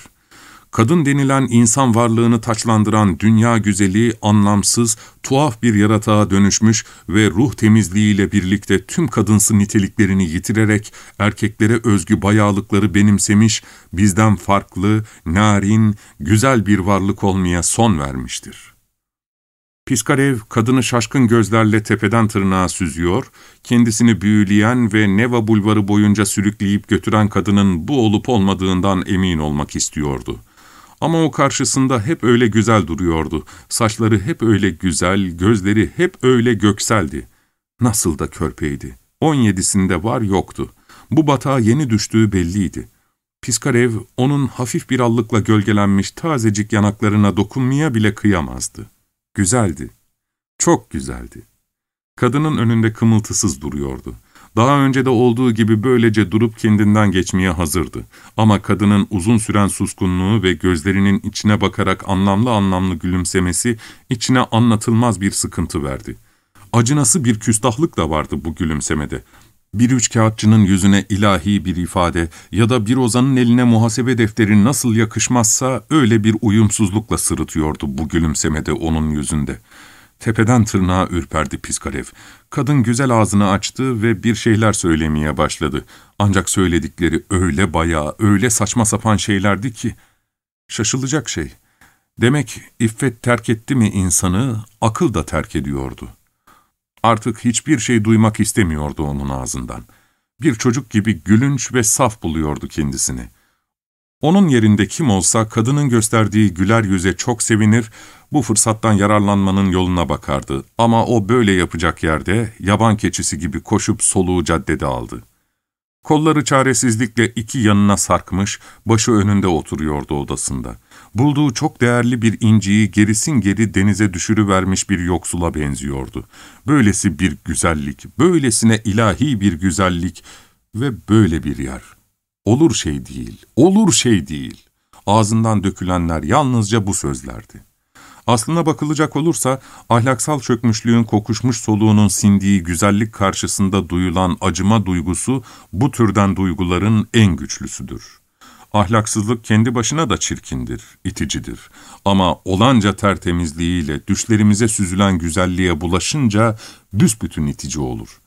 kadın denilen insan varlığını taçlandıran dünya güzeli, anlamsız, tuhaf bir yaratığa dönüşmüş ve ruh temizliğiyle birlikte tüm kadınsı niteliklerini yitirerek erkeklere özgü bayağılıkları benimsemiş, bizden farklı, narin, güzel bir varlık olmaya son vermiştir. Piskarev, kadını şaşkın gözlerle tepeden tırnağa süzüyor, kendisini büyüleyen ve Neva bulvarı boyunca sürükleyip götüren kadının bu olup olmadığından emin olmak istiyordu. Ama o karşısında hep öyle güzel duruyordu. Saçları hep öyle güzel, gözleri hep öyle gökseldi. Nasıl da körpeydi. On yedisinde var yoktu. Bu batağa yeni düştüğü belliydi. Piskarev, onun hafif bir allıkla gölgelenmiş tazecik yanaklarına dokunmaya bile kıyamazdı. Güzeldi. Çok güzeldi. Kadının önünde kımıltısız duruyordu. Daha önce de olduğu gibi böylece durup kendinden geçmeye hazırdı. Ama kadının uzun süren suskunluğu ve gözlerinin içine bakarak anlamlı anlamlı gülümsemesi içine anlatılmaz bir sıkıntı verdi. Acınası bir küstahlık da vardı bu gülümsemede. Bir üç kağıtçının yüzüne ilahi bir ifade ya da bir ozanın eline muhasebe defteri nasıl yakışmazsa öyle bir uyumsuzlukla sırıtıyordu bu gülümsemede onun yüzünde. Tepeden tırnağa ürperdi Piskarev. Kadın güzel ağzını açtı ve bir şeyler söylemeye başladı. Ancak söyledikleri öyle bayağı, öyle saçma sapan şeylerdi ki... Şaşılacak şey. Demek iffet terk etti mi insanı, akıl da terk ediyordu. Artık hiçbir şey duymak istemiyordu onun ağzından. Bir çocuk gibi gülünç ve saf buluyordu kendisini. Onun yerinde kim olsa kadının gösterdiği güler yüze çok sevinir, bu fırsattan yararlanmanın yoluna bakardı. Ama o böyle yapacak yerde yaban keçisi gibi koşup soluğu caddede aldı. Kolları çaresizlikle iki yanına sarkmış, başı önünde oturuyordu odasında. Bulduğu çok değerli bir inciyi gerisin geri denize düşürüvermiş bir yoksula benziyordu. Böylesi bir güzellik, böylesine ilahi bir güzellik ve böyle bir yer. Olur şey değil, olur şey değil. Ağzından dökülenler yalnızca bu sözlerdi. Aslına bakılacak olursa ahlaksal çökmüşlüğün kokuşmuş soluğunun sindiği güzellik karşısında duyulan acıma duygusu bu türden duyguların en güçlüsüdür. Ahlaksızlık kendi başına da çirkindir, iticidir. Ama olanca tertemizliğiyle düşlerimize süzülen güzelliğe bulaşınca büsbütün itici olur.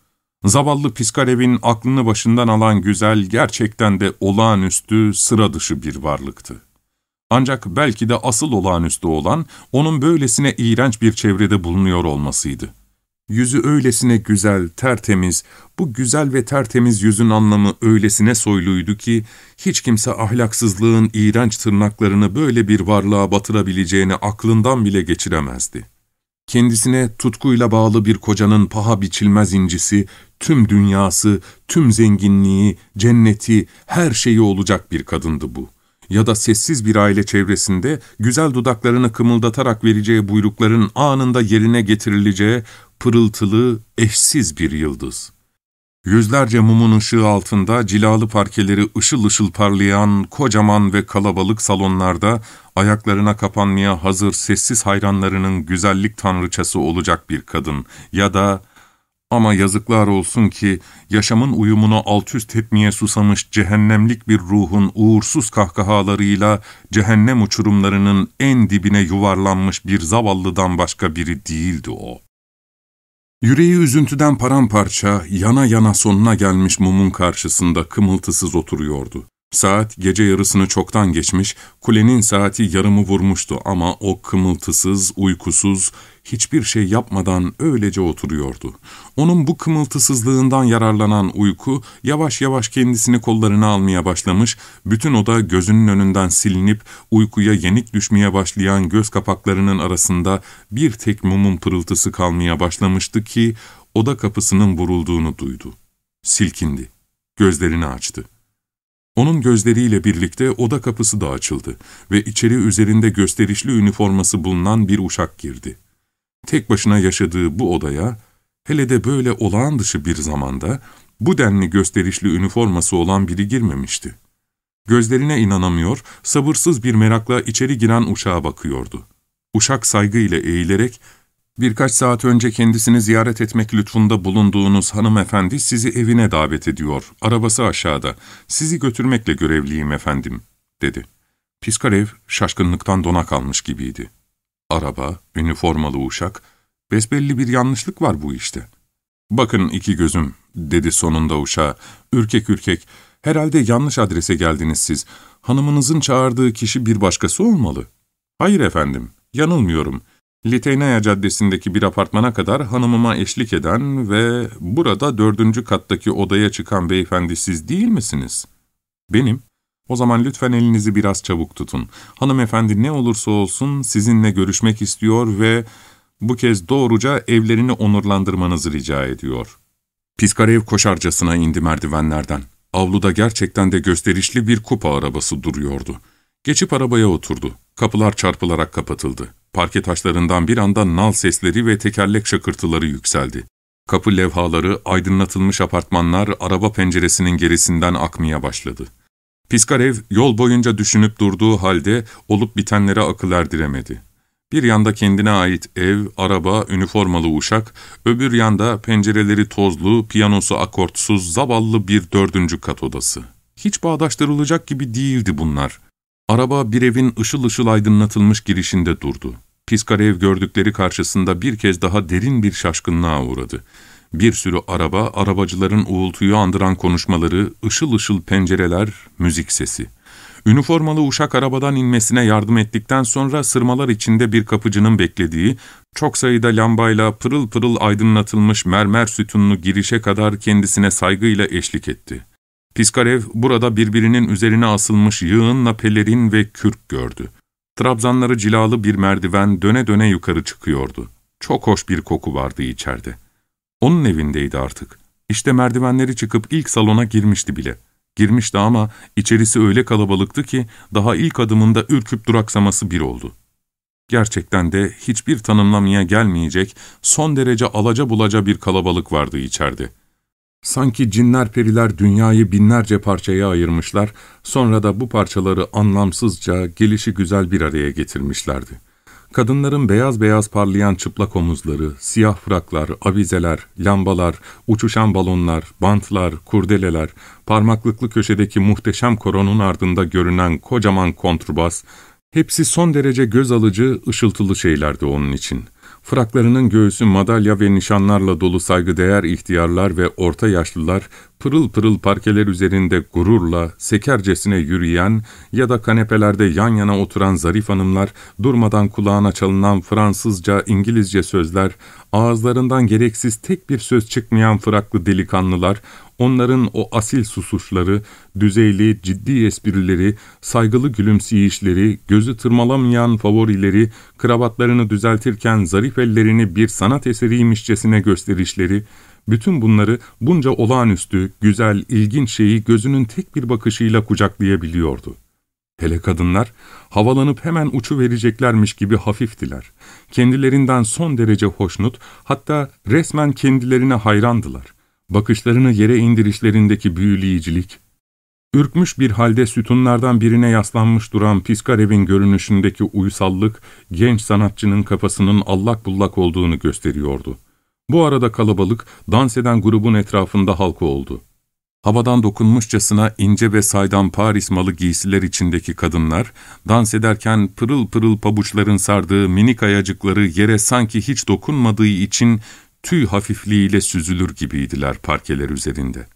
Zavallı Piskarev'in aklını başından alan güzel gerçekten de olağanüstü, sıra dışı bir varlıktı. Ancak belki de asıl olağanüstü olan onun böylesine iğrenç bir çevrede bulunuyor olmasıydı. Yüzü öylesine güzel, tertemiz, bu güzel ve tertemiz yüzün anlamı öylesine soyluydu ki, hiç kimse ahlaksızlığın iğrenç tırnaklarını böyle bir varlığa batırabileceğini aklından bile geçiremezdi. Kendisine tutkuyla bağlı bir kocanın paha biçilmez incisi, tüm dünyası, tüm zenginliği, cenneti, her şeyi olacak bir kadındı bu ya da sessiz bir aile çevresinde güzel dudaklarını kımıldatarak vereceği buyrukların anında yerine getirileceği pırıltılı, eşsiz bir yıldız. Yüzlerce mumun ışığı altında cilalı parkeleri ışıl ışıl parlayan kocaman ve kalabalık salonlarda ayaklarına kapanmaya hazır sessiz hayranlarının güzellik tanrıçası olacak bir kadın ya da ama yazıklar olsun ki yaşamın uyumunu altüst etmeye susamış cehennemlik bir ruhun uğursuz kahkahalarıyla cehennem uçurumlarının en dibine yuvarlanmış bir zavallıdan başka biri değildi o. Yüreği üzüntüden paramparça, yana yana sonuna gelmiş mumun karşısında kımıltısız oturuyordu. Saat gece yarısını çoktan geçmiş, kulenin saati yarımı vurmuştu ama o kımıltısız, uykusuz, hiçbir şey yapmadan öylece oturuyordu. Onun bu kımıltısızlığından yararlanan uyku, yavaş yavaş kendisini kollarına almaya başlamış, bütün oda gözünün önünden silinip, uykuya yenik düşmeye başlayan göz kapaklarının arasında bir tek mumun pırıltısı kalmaya başlamıştı ki, oda kapısının vurulduğunu duydu. Silkindi, gözlerini açtı. Onun gözleriyle birlikte oda kapısı da açıldı ve içeri üzerinde gösterişli üniforması bulunan bir uşak girdi. Tek başına yaşadığı bu odaya, hele de böyle olağan dışı bir zamanda, bu denli gösterişli üniforması olan biri girmemişti. Gözlerine inanamıyor, sabırsız bir merakla içeri giren uşağa bakıyordu. Uşak saygıyla eğilerek, Birkaç saat önce kendisini ziyaret etmek lütfunda bulunduğunuz hanımefendi sizi evine davet ediyor. Arabası aşağıda. Sizi götürmekle görevliyim efendim, dedi. Piskarev şaşkınlıktan dona kalmış gibiydi. Araba, üniformalı uşak, besbelli bir yanlışlık var bu işte. ''Bakın iki gözüm'' dedi sonunda uşağa, ürkek ürkek, ''herhalde yanlış adrese geldiniz siz. Hanımınızın çağırdığı kişi bir başkası olmalı.'' ''Hayır efendim, yanılmıyorum. Liteynaya Caddesi'ndeki bir apartmana kadar hanımıma eşlik eden ve burada dördüncü kattaki odaya çıkan beyefendi siz değil misiniz?'' ''Benim.'' O zaman lütfen elinizi biraz çabuk tutun. Hanımefendi ne olursa olsun sizinle görüşmek istiyor ve bu kez doğruca evlerini onurlandırmanızı rica ediyor. Piskarev koşarcasına indi merdivenlerden. Avluda gerçekten de gösterişli bir kupa arabası duruyordu. Geçip arabaya oturdu. Kapılar çarpılarak kapatıldı. Parke taşlarından bir anda nal sesleri ve tekerlek şakırtıları yükseldi. Kapı levhaları, aydınlatılmış apartmanlar araba penceresinin gerisinden akmaya başladı. Piskarev yol boyunca düşünüp durduğu halde olup bitenlere akıl erdiremedi. Bir yanda kendine ait ev, araba, üniformalı uşak, öbür yanda pencereleri tozlu, piyanosu akortsuz, zavallı bir dördüncü kat odası. Hiç bağdaştırılacak gibi değildi bunlar. Araba bir evin ışıl ışıl aydınlatılmış girişinde durdu. Piskarev gördükleri karşısında bir kez daha derin bir şaşkınlığa uğradı. Bir sürü araba, arabacıların uğultuyu andıran konuşmaları, ışıl ışıl pencereler, müzik sesi. Üniformalı uşak arabadan inmesine yardım ettikten sonra sırmalar içinde bir kapıcının beklediği, çok sayıda lambayla pırıl pırıl aydınlatılmış mermer sütunlu girişe kadar kendisine saygıyla eşlik etti. Piskarev burada birbirinin üzerine asılmış yığınla pelerin ve kürk gördü. Trabzanları cilalı bir merdiven döne döne yukarı çıkıyordu. Çok hoş bir koku vardı içeride. Onun evindeydi artık. İşte merdivenleri çıkıp ilk salona girmişti bile. Girmişti ama içerisi öyle kalabalıktı ki daha ilk adımında ürküp duraksaması bir oldu. Gerçekten de hiçbir tanımlamaya gelmeyecek, son derece alaca bulaca bir kalabalık vardı içeride. Sanki cinler periler dünyayı binlerce parçaya ayırmışlar, sonra da bu parçaları anlamsızca, gelişi güzel bir araya getirmişlerdi. Kadınların beyaz beyaz parlayan çıplak omuzları, siyah fraklar, avizeler, lambalar, uçuşan balonlar, bantlar, kurdeleler, parmaklıklı köşedeki muhteşem koronun ardında görünen kocaman kontrbas, hepsi son derece göz alıcı, ışıltılı şeylerdi onun için. Fraklarının göğsü madalya ve nişanlarla dolu saygıdeğer ihtiyarlar ve orta yaşlılar, pırıl pırıl parkeler üzerinde gururla, sekercesine yürüyen ya da kanepelerde yan yana oturan zarif hanımlar, durmadan kulağına çalınan Fransızca, İngilizce sözler, ağızlarından gereksiz tek bir söz çıkmayan fraklı delikanlılar, Onların o asil susuşları, düzeyli, ciddi esprileri, saygılı gülümseyişleri, gözü tırmalamayan favorileri, kravatlarını düzeltirken zarif ellerini bir sanat eseriymişçesine gösterişleri, bütün bunları bunca olağanüstü, güzel, ilginç şeyi gözünün tek bir bakışıyla kucaklayabiliyordu. Hele kadınlar, havalanıp hemen uçu vereceklermiş gibi hafiftiler. Kendilerinden son derece hoşnut, hatta resmen kendilerine hayrandılar bakışlarını yere indirişlerindeki büyüleyicilik, ürkmüş bir halde sütunlardan birine yaslanmış duran Piskarev'in görünüşündeki uysallık, genç sanatçının kafasının allak bullak olduğunu gösteriyordu. Bu arada kalabalık, dans eden grubun etrafında halka oldu. Havadan dokunmuşçasına ince ve saydam Paris malı giysiler içindeki kadınlar, dans ederken pırıl pırıl pabuçların sardığı minik ayacıkları yere sanki hiç dokunmadığı için tüy hafifliğiyle süzülür gibiydiler parkeler üzerinde.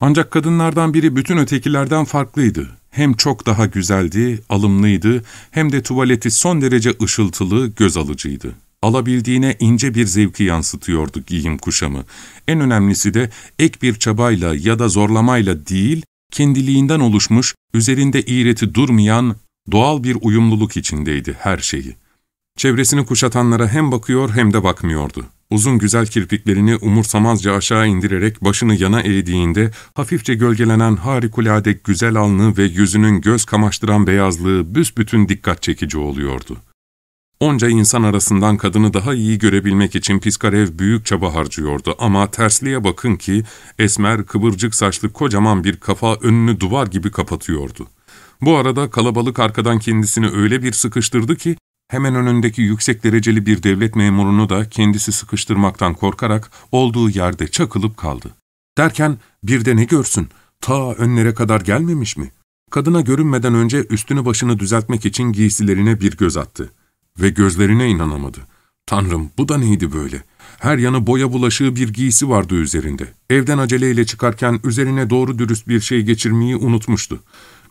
Ancak kadınlardan biri bütün ötekilerden farklıydı. Hem çok daha güzeldi, alımlıydı, hem de tuvaleti son derece ışıltılı, göz alıcıydı. Alabildiğine ince bir zevki yansıtıyordu giyim kuşamı. En önemlisi de ek bir çabayla ya da zorlamayla değil, kendiliğinden oluşmuş, üzerinde iğreti durmayan, doğal bir uyumluluk içindeydi her şeyi. Çevresini kuşatanlara hem bakıyor hem de bakmıyordu. Uzun güzel kirpiklerini umursamazca aşağı indirerek başını yana eğdiğinde hafifçe gölgelenen harikulade güzel alnı ve yüzünün göz kamaştıran beyazlığı büsbütün dikkat çekici oluyordu. Onca insan arasından kadını daha iyi görebilmek için Piskarev büyük çaba harcıyordu ama tersliğe bakın ki esmer, kıvırcık saçlı kocaman bir kafa önünü duvar gibi kapatıyordu. Bu arada kalabalık arkadan kendisini öyle bir sıkıştırdı ki Hemen önündeki yüksek dereceli bir devlet memurunu da kendisi sıkıştırmaktan korkarak olduğu yerde çakılıp kaldı. Derken bir de ne görsün, ta önlere kadar gelmemiş mi? Kadına görünmeden önce üstünü başını düzeltmek için giysilerine bir göz attı. Ve gözlerine inanamadı. Tanrım bu da neydi böyle? Her yanı boya bulaşığı bir giysi vardı üzerinde. Evden aceleyle çıkarken üzerine doğru dürüst bir şey geçirmeyi unutmuştu.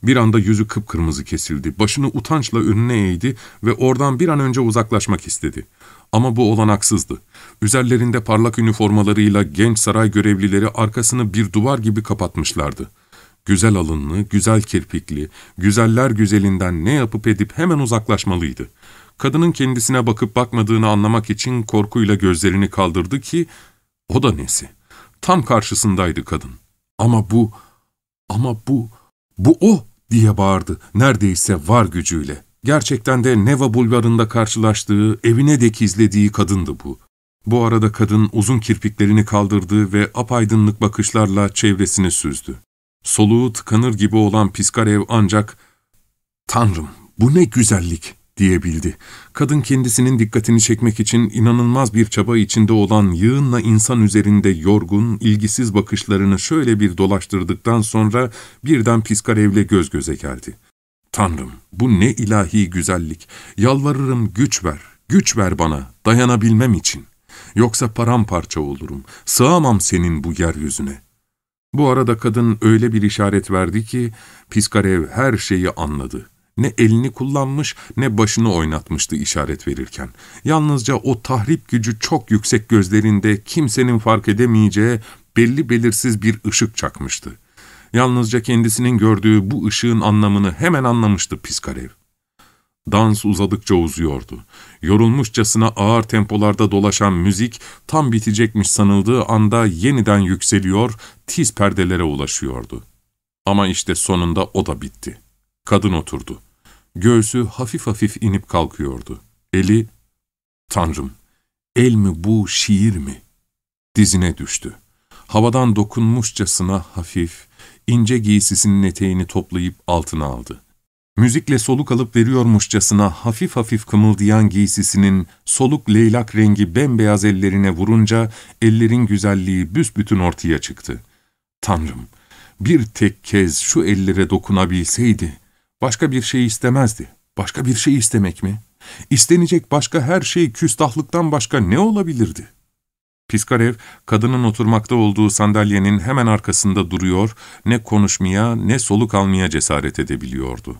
Bir anda yüzü kıpkırmızı kesildi. Başını utançla önüne eğdi ve oradan bir an önce uzaklaşmak istedi. Ama bu olanaksızdı. Üzerlerinde parlak üniformalarıyla genç saray görevlileri arkasını bir duvar gibi kapatmışlardı. Güzel alınlı, güzel kirpikli, güzeller güzelinden ne yapıp edip hemen uzaklaşmalıydı. Kadının kendisine bakıp bakmadığını anlamak için korkuyla gözlerini kaldırdı ki, o da nesi? Tam karşısındaydı kadın. Ama bu, ama bu, bu o diye bağırdı neredeyse var gücüyle. Gerçekten de Neva bulvarında karşılaştığı, evine dek izlediği kadındı bu. Bu arada kadın uzun kirpiklerini kaldırdı ve apaydınlık bakışlarla çevresini süzdü. Soluğu tıkanır gibi olan Piskarev ancak ''Tanrım bu ne güzellik!'' Diyebildi. Kadın kendisinin dikkatini çekmek için inanılmaz bir çaba içinde olan yığınla insan üzerinde yorgun, ilgisiz bakışlarını şöyle bir dolaştırdıktan sonra birden Piskarev'le göz göze geldi. ''Tanrım bu ne ilahi güzellik! Yalvarırım güç ver, güç ver bana dayanabilmem için. Yoksa paramparça olurum, sığamam senin bu yeryüzüne.'' Bu arada kadın öyle bir işaret verdi ki Piskarev her şeyi anladı. Ne elini kullanmış ne başını oynatmıştı işaret verirken. Yalnızca o tahrip gücü çok yüksek gözlerinde kimsenin fark edemeyeceği belli belirsiz bir ışık çakmıştı. Yalnızca kendisinin gördüğü bu ışığın anlamını hemen anlamıştı Piskarev. Dans uzadıkça uzuyordu. Yorulmuşçasına ağır tempolarda dolaşan müzik tam bitecekmiş sanıldığı anda yeniden yükseliyor, tiz perdelere ulaşıyordu. Ama işte sonunda o da bitti. Kadın oturdu. Göğsü hafif hafif inip kalkıyordu. Eli, Tanrım, el mi bu, şiir mi? Dizine düştü. Havadan dokunmuşçasına hafif, ince giysisinin eteğini toplayıp altına aldı. Müzikle soluk alıp veriyormuşçasına hafif hafif kımıldayan giysisinin soluk leylak rengi bembeyaz ellerine vurunca ellerin güzelliği büsbütün ortaya çıktı. Tanrım, bir tek kez şu ellere dokunabilseydi, başka bir şey istemezdi. Başka bir şey istemek mi? İstenecek başka her şey küstahlıktan başka ne olabilirdi? Piskarev, kadının oturmakta olduğu sandalyenin hemen arkasında duruyor, ne konuşmaya ne soluk almaya cesaret edebiliyordu.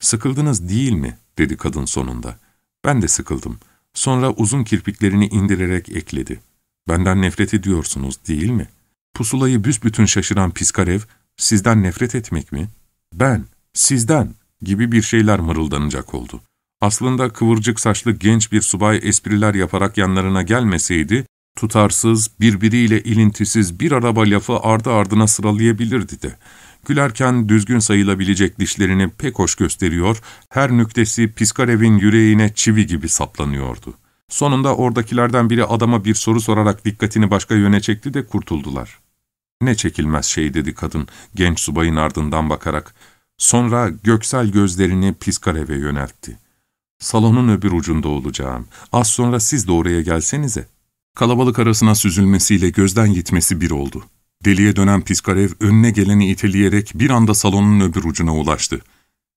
''Sıkıldınız değil mi?'' dedi kadın sonunda. ''Ben de sıkıldım.'' Sonra uzun kirpiklerini indirerek ekledi. ''Benden nefret ediyorsunuz değil mi?'' Pusulayı büsbütün şaşıran Piskarev, ''Sizden nefret etmek mi?'' ''Ben, sizden.'' gibi bir şeyler mırıldanacak oldu. Aslında kıvırcık saçlı genç bir subay espriler yaparak yanlarına gelmeseydi, tutarsız, birbiriyle ilintisiz bir araba lafı ardı ardına sıralayabilirdi de. Gülerken düzgün sayılabilecek dişlerini pek hoş gösteriyor, her nüktesi Piskarev'in yüreğine çivi gibi saplanıyordu. Sonunda oradakilerden biri adama bir soru sorarak dikkatini başka yöne çekti de kurtuldular. ''Ne çekilmez şey'' dedi kadın, genç subayın ardından bakarak. Sonra göksel gözlerini Piskarev'e yöneltti. ''Salonun öbür ucunda olacağım. Az sonra siz de oraya gelsenize.'' Kalabalık arasına süzülmesiyle gözden gitmesi bir oldu. Deliye dönen Piskarev önüne geleni iteleyerek bir anda salonun öbür ucuna ulaştı.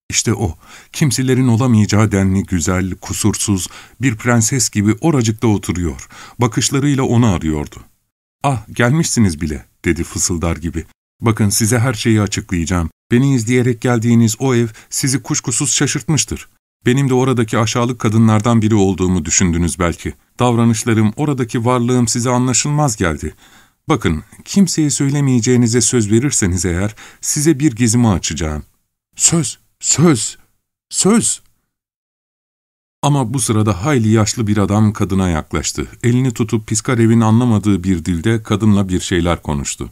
İşte o, kimselerin olamayacağı denli güzel, kusursuz, bir prenses gibi oracıkta oturuyor. Bakışlarıyla onu arıyordu. ''Ah, gelmişsiniz bile.'' dedi fısıldar gibi. ''Bakın size her şeyi açıklayacağım. Beni izleyerek geldiğiniz o ev sizi kuşkusuz şaşırtmıştır. Benim de oradaki aşağılık kadınlardan biri olduğumu düşündünüz belki. Davranışlarım, oradaki varlığım size anlaşılmaz geldi. Bakın, kimseye söylemeyeceğinize söz verirseniz eğer, size bir gizimi açacağım. Söz, söz, söz. Ama bu sırada hayli yaşlı bir adam kadına yaklaştı. Elini tutup Piskarev'in anlamadığı bir dilde kadınla bir şeyler konuştu.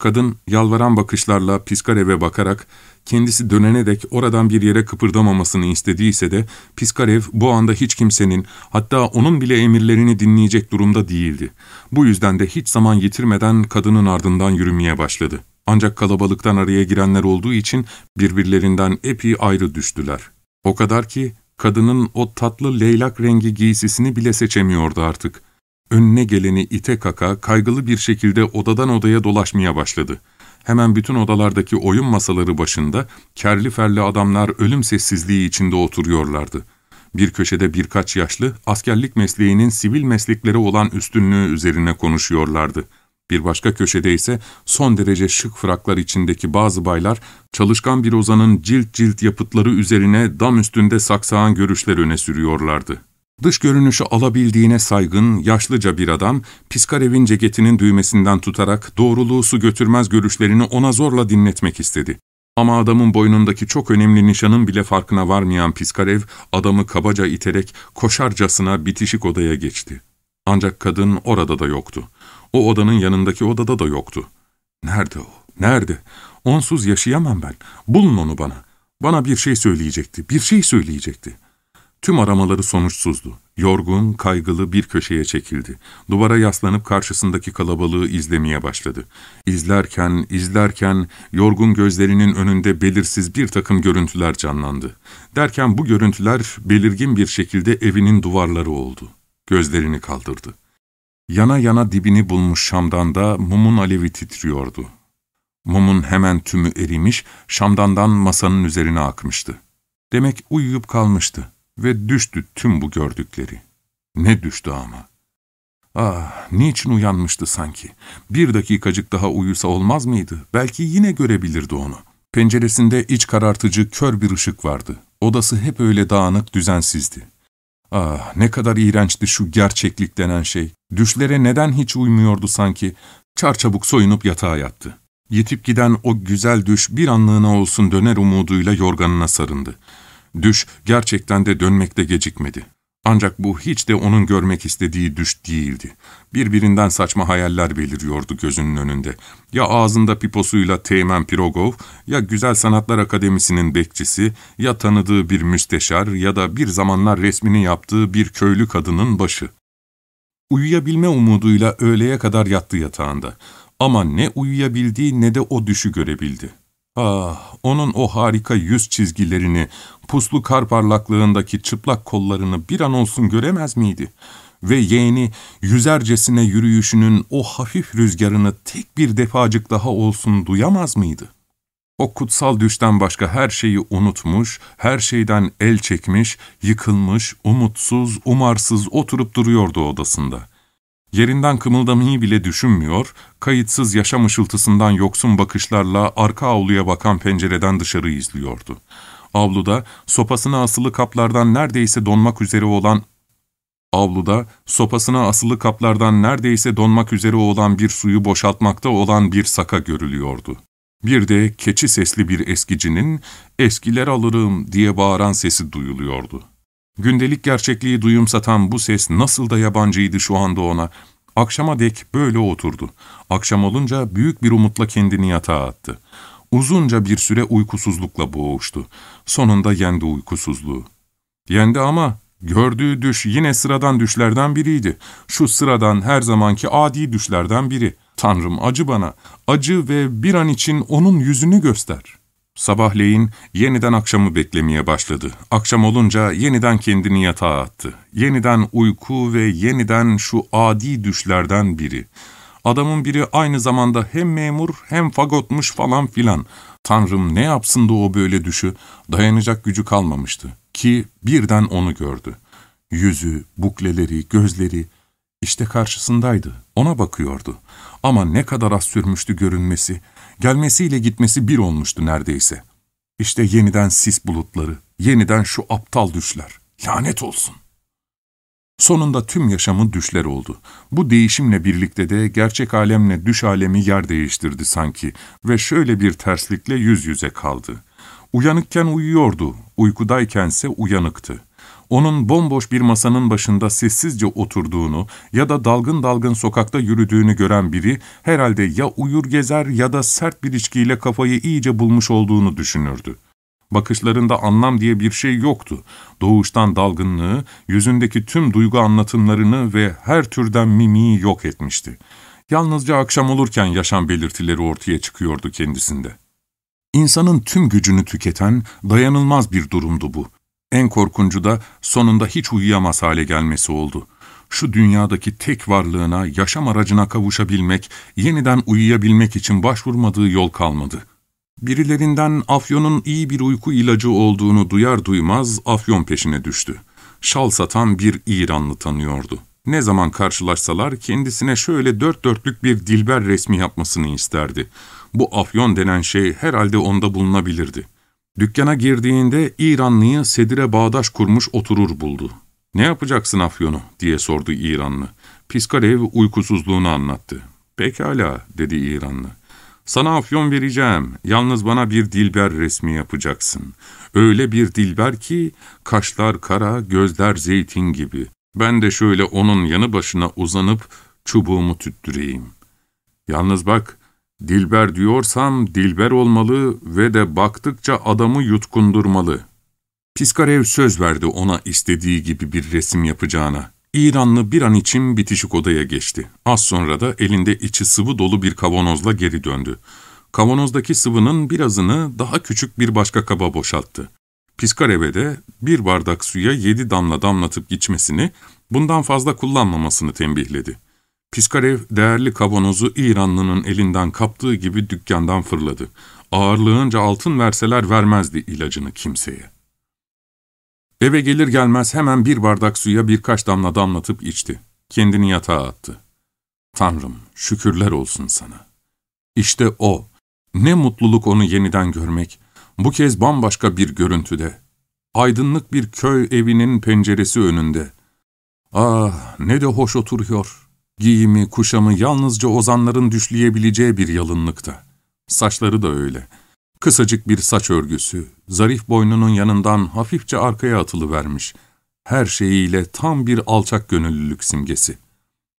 Kadın yalvaran bakışlarla Piskarev'e bakarak kendisi dönene dek oradan bir yere kıpırdamamasını istediyse de Piskarev bu anda hiç kimsenin hatta onun bile emirlerini dinleyecek durumda değildi. Bu yüzden de hiç zaman yitirmeden kadının ardından yürümeye başladı. Ancak kalabalıktan araya girenler olduğu için birbirlerinden epey ayrı düştüler. O kadar ki kadının o tatlı leylak rengi giysisini bile seçemiyordu artık. Önüne geleni ite kaka, kaygılı bir şekilde odadan odaya dolaşmaya başladı. Hemen bütün odalardaki oyun masaları başında kerli ferli adamlar ölüm sessizliği içinde oturuyorlardı. Bir köşede birkaç yaşlı, askerlik mesleğinin sivil mesleklere olan üstünlüğü üzerine konuşuyorlardı. Bir başka köşede ise son derece şık fraklar içindeki bazı baylar, çalışkan bir ozanın cilt cilt yapıtları üzerine dam üstünde saksağan görüşler öne sürüyorlardı. Dış görünüşü alabildiğine saygın, yaşlıca bir adam, Piskarev'in ceketinin düğmesinden tutarak doğruluğu su götürmez görüşlerini ona zorla dinletmek istedi. Ama adamın boynundaki çok önemli nişanın bile farkına varmayan Piskarev, adamı kabaca iterek koşarcasına bitişik odaya geçti. Ancak kadın orada da yoktu. O odanın yanındaki odada da yoktu. Nerede o? Nerede? Onsuz yaşayamam ben. Bulun onu bana. Bana bir şey söyleyecekti, bir şey söyleyecekti. Tüm aramaları sonuçsuzdu. Yorgun, kaygılı bir köşeye çekildi. Duvara yaslanıp karşısındaki kalabalığı izlemeye başladı. İzlerken, izlerken yorgun gözlerinin önünde belirsiz bir takım görüntüler canlandı. Derken bu görüntüler belirgin bir şekilde evinin duvarları oldu. Gözlerini kaldırdı. Yana yana dibini bulmuş şamdan da mumun alevi titriyordu. Mumun hemen tümü erimiş, şamdandan masanın üzerine akmıştı. Demek uyuyup kalmıştı ve düştü tüm bu gördükleri. Ne düştü ama. Ah, niçin uyanmıştı sanki? Bir dakikacık daha uyusa olmaz mıydı? Belki yine görebilirdi onu. Penceresinde iç karartıcı kör bir ışık vardı. Odası hep öyle dağınık, düzensizdi. Ah, ne kadar iğrençti şu gerçeklik denen şey. Düşlere neden hiç uymuyordu sanki? Çarçabuk soyunup yatağa yattı. Yitip giden o güzel düş bir anlığına olsun döner umuduyla yorganına sarındı. Düş gerçekten de dönmekte gecikmedi. Ancak bu hiç de onun görmek istediği düş değildi. Birbirinden saçma hayaller beliriyordu gözünün önünde. Ya ağzında piposuyla Teğmen Pirogov, ya Güzel Sanatlar Akademisi'nin bekçisi, ya tanıdığı bir müsteşar ya da bir zamanlar resmini yaptığı bir köylü kadının başı. Uyuyabilme umuduyla öğleye kadar yattı yatağında. Ama ne uyuyabildi ne de o düşü görebildi. Ah, onun o harika yüz çizgilerini, puslu kar parlaklığındaki çıplak kollarını bir an olsun göremez miydi? Ve yeğeni yüzercesine yürüyüşünün o hafif rüzgarını tek bir defacık daha olsun duyamaz mıydı? O kutsal düşten başka her şeyi unutmuş, her şeyden el çekmiş, yıkılmış, umutsuz, umarsız oturup duruyordu odasında. Yerinden kımıldamayı bile düşünmüyor, kayıtsız yaşam ışıltısından yoksun bakışlarla arka avluya bakan pencereden dışarı izliyordu. Avluda sopasına asılı kaplardan neredeyse donmak üzere olan Avluda sopasına asılı kaplardan neredeyse donmak üzere olan bir suyu boşaltmakta olan bir saka görülüyordu. Bir de keçi sesli bir eskicinin ''Eskiler alırım'' diye bağıran sesi duyuluyordu. Gündelik gerçekliği duyumsatan bu ses nasıl da yabancıydı şu anda ona. Akşama dek böyle oturdu. Akşam olunca büyük bir umutla kendini yatağa attı. Uzunca bir süre uykusuzlukla boğuştu. Sonunda yendi uykusuzluğu. Yendi ama gördüğü düş yine sıradan düşlerden biriydi. Şu sıradan her zamanki adi düşlerden biri. Tanrım acı bana, acı ve bir an için onun yüzünü göster.'' Sabahleyin yeniden akşamı beklemeye başladı. Akşam olunca yeniden kendini yatağa attı. Yeniden uyku ve yeniden şu adi düşlerden biri. Adamın biri aynı zamanda hem memur hem fagotmuş falan filan. Tanrım ne yapsın da o böyle düşü? Dayanacak gücü kalmamıştı. Ki birden onu gördü. Yüzü, bukleleri, gözleri işte karşısındaydı. Ona bakıyordu. Ama ne kadar az sürmüştü görünmesi. Gelmesiyle gitmesi bir olmuştu neredeyse. İşte yeniden sis bulutları, yeniden şu aptal düşler. Lanet olsun. Sonunda tüm yaşamı düşler oldu. Bu değişimle birlikte de gerçek alemle düş alemi yer değiştirdi sanki ve şöyle bir terslikle yüz yüze kaldı. Uyanıkken uyuyordu, uykudaykense uyanıktı onun bomboş bir masanın başında sessizce oturduğunu ya da dalgın dalgın sokakta yürüdüğünü gören biri herhalde ya uyur gezer ya da sert bir içkiyle kafayı iyice bulmuş olduğunu düşünürdü. Bakışlarında anlam diye bir şey yoktu. Doğuştan dalgınlığı, yüzündeki tüm duygu anlatımlarını ve her türden mimiği yok etmişti. Yalnızca akşam olurken yaşam belirtileri ortaya çıkıyordu kendisinde. İnsanın tüm gücünü tüketen, dayanılmaz bir durumdu bu. En korkuncu da sonunda hiç uyuyamaz hale gelmesi oldu. şu dünyadaki tek varlığına, yaşam aracına kavuşabilmek, yeniden uyuyabilmek için başvurmadığı yol kalmadı. Birilerinden afyonun iyi bir uyku ilacı olduğunu duyar duymaz afyon peşine düştü. Şal satan bir İranlı tanıyordu. Ne zaman karşılaşsalar kendisine şöyle dört dörtlük bir dilber resmi yapmasını isterdi. Bu afyon denen şey herhalde onda bulunabilirdi. Dükkana girdiğinde İranlıyı sedire bağdaş kurmuş oturur buldu. ''Ne yapacaksın afyonu?'' diye sordu İranlı. Piskarev uykusuzluğunu anlattı. ''Pekala'' dedi İranlı. ''Sana afyon vereceğim. Yalnız bana bir dilber resmi yapacaksın. Öyle bir dilber ki kaşlar kara, gözler zeytin gibi. Ben de şöyle onun yanı başına uzanıp çubuğumu tüttüreyim. Yalnız bak, dilber diyorsam dilber olmalı ve de baktıkça adamı yutkundurmalı. Piskarev söz verdi ona istediği gibi bir resim yapacağına. İranlı bir an için bitişik odaya geçti. Az sonra da elinde içi sıvı dolu bir kavanozla geri döndü. Kavanozdaki sıvının birazını daha küçük bir başka kaba boşalttı. Piskarev'e de bir bardak suya yedi damla damlatıp içmesini, bundan fazla kullanmamasını tembihledi. Piskarev değerli kavanozu İranlının elinden kaptığı gibi dükkandan fırladı. Ağırlığınca altın verseler vermezdi ilacını kimseye. Eve gelir gelmez hemen bir bardak suya birkaç damla damlatıp içti. Kendini yatağa attı. Tanrım, şükürler olsun sana. İşte o. Ne mutluluk onu yeniden görmek. Bu kez bambaşka bir görüntüde. Aydınlık bir köy evinin penceresi önünde. Ah, ne de hoş oturuyor. Giyimi, kuşamı yalnızca ozanların düşleyebileceği bir yalınlıkta. Saçları da öyle. Kısacık bir saç örgüsü, zarif boynunun yanından hafifçe arkaya atılı vermiş. Her şeyiyle tam bir alçak gönüllülük simgesi.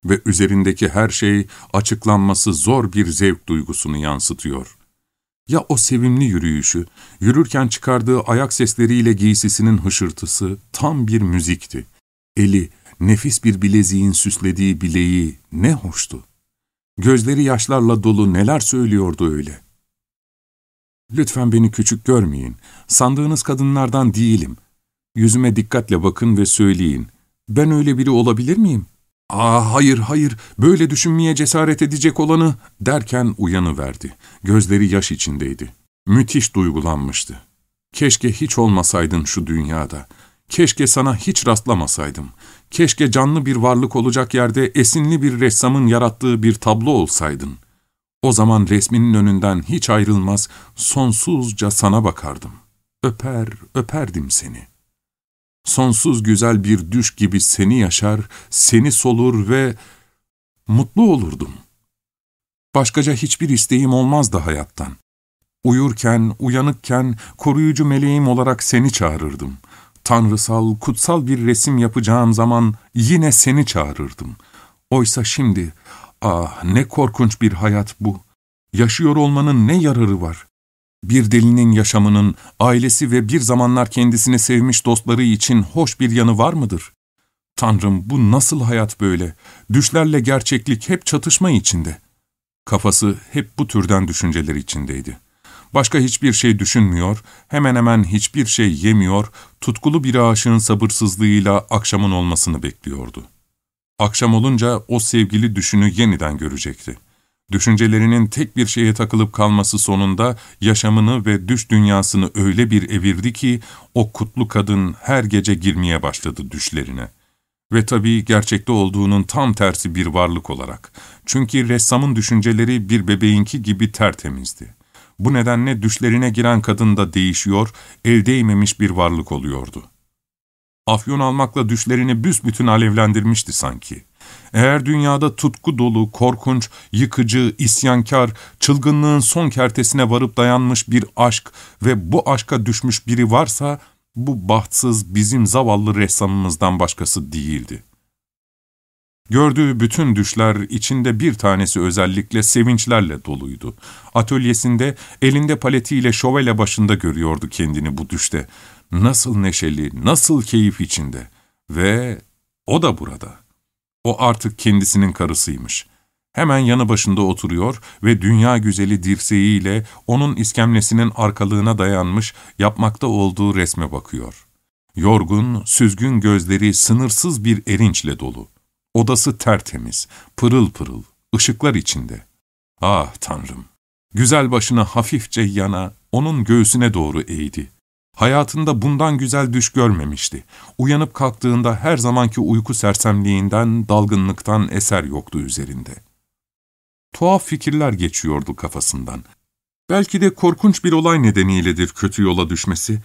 Ve üzerindeki her şey açıklanması zor bir zevk duygusunu yansıtıyor. Ya o sevimli yürüyüşü, yürürken çıkardığı ayak sesleriyle giysisinin hışırtısı tam bir müzikti. Eli, nefis bir bileziğin süslediği bileği ne hoştu. Gözleri yaşlarla dolu neler söylüyordu öyle. Lütfen beni küçük görmeyin. Sandığınız kadınlardan değilim. Yüzüme dikkatle bakın ve söyleyin. Ben öyle biri olabilir miyim? ''Aa hayır hayır, böyle düşünmeye cesaret edecek olanı'' derken uyanıverdi. Gözleri yaş içindeydi. Müthiş duygulanmıştı. ''Keşke hiç olmasaydın şu dünyada. Keşke sana hiç rastlamasaydım. Keşke canlı bir varlık olacak yerde esinli bir ressamın yarattığı bir tablo olsaydın. O zaman resminin önünden hiç ayrılmaz, sonsuzca sana bakardım. Öper, öperdim seni. Sonsuz güzel bir düş gibi seni yaşar, seni solur ve mutlu olurdum. Başkaca hiçbir isteğim olmazdı hayattan. Uyurken, uyanıkken koruyucu meleğim olarak seni çağırırdım. Tanrısal, kutsal bir resim yapacağım zaman yine seni çağırırdım. Oysa şimdi, ah ne korkunç bir hayat bu. Yaşıyor olmanın ne yararı var? Bir delinin yaşamının, ailesi ve bir zamanlar kendisini sevmiş dostları için hoş bir yanı var mıdır? Tanrım bu nasıl hayat böyle? Düşlerle gerçeklik hep çatışma içinde. Kafası hep bu türden düşünceler içindeydi. Başka hiçbir şey düşünmüyor, hemen hemen hiçbir şey yemiyor, tutkulu bir aşığın sabırsızlığıyla akşamın olmasını bekliyordu. Akşam olunca o sevgili düşünü yeniden görecekti. Düşüncelerinin tek bir şeye takılıp kalması sonunda yaşamını ve düş dünyasını öyle bir evirdi ki o kutlu kadın her gece girmeye başladı düşlerine. Ve tabii gerçekte olduğunun tam tersi bir varlık olarak. Çünkü ressamın düşünceleri bir bebeğinki gibi tertemizdi. Bu nedenle düşlerine giren kadın da değişiyor, el değmemiş bir varlık oluyordu. Afyon almakla düşlerini büsbütün alevlendirmişti sanki. Eğer dünyada tutku dolu, korkunç, yıkıcı, isyankar, çılgınlığın son kertesine varıp dayanmış bir aşk ve bu aşka düşmüş biri varsa, bu bahtsız bizim zavallı ressamımızdan başkası değildi. Gördüğü bütün düşler içinde bir tanesi özellikle sevinçlerle doluydu. Atölyesinde elinde paletiyle şövalye başında görüyordu kendini bu düşte. Nasıl neşeli, nasıl keyif içinde. Ve o da burada. O artık kendisinin karısıymış. Hemen yanı başında oturuyor ve dünya güzeli dirseğiyle onun iskemlesinin arkalığına dayanmış yapmakta olduğu resme bakıyor. Yorgun, süzgün gözleri sınırsız bir erinçle dolu. Odası tertemiz, pırıl pırıl, ışıklar içinde. Ah Tanrım! Güzel başına hafifçe yana, onun göğsüne doğru eğdi. Hayatında bundan güzel düş görmemişti. Uyanıp kalktığında her zamanki uyku sersemliğinden, dalgınlıktan eser yoktu üzerinde. Tuhaf fikirler geçiyordu kafasından. Belki de korkunç bir olay nedeniyledir kötü yola düşmesi.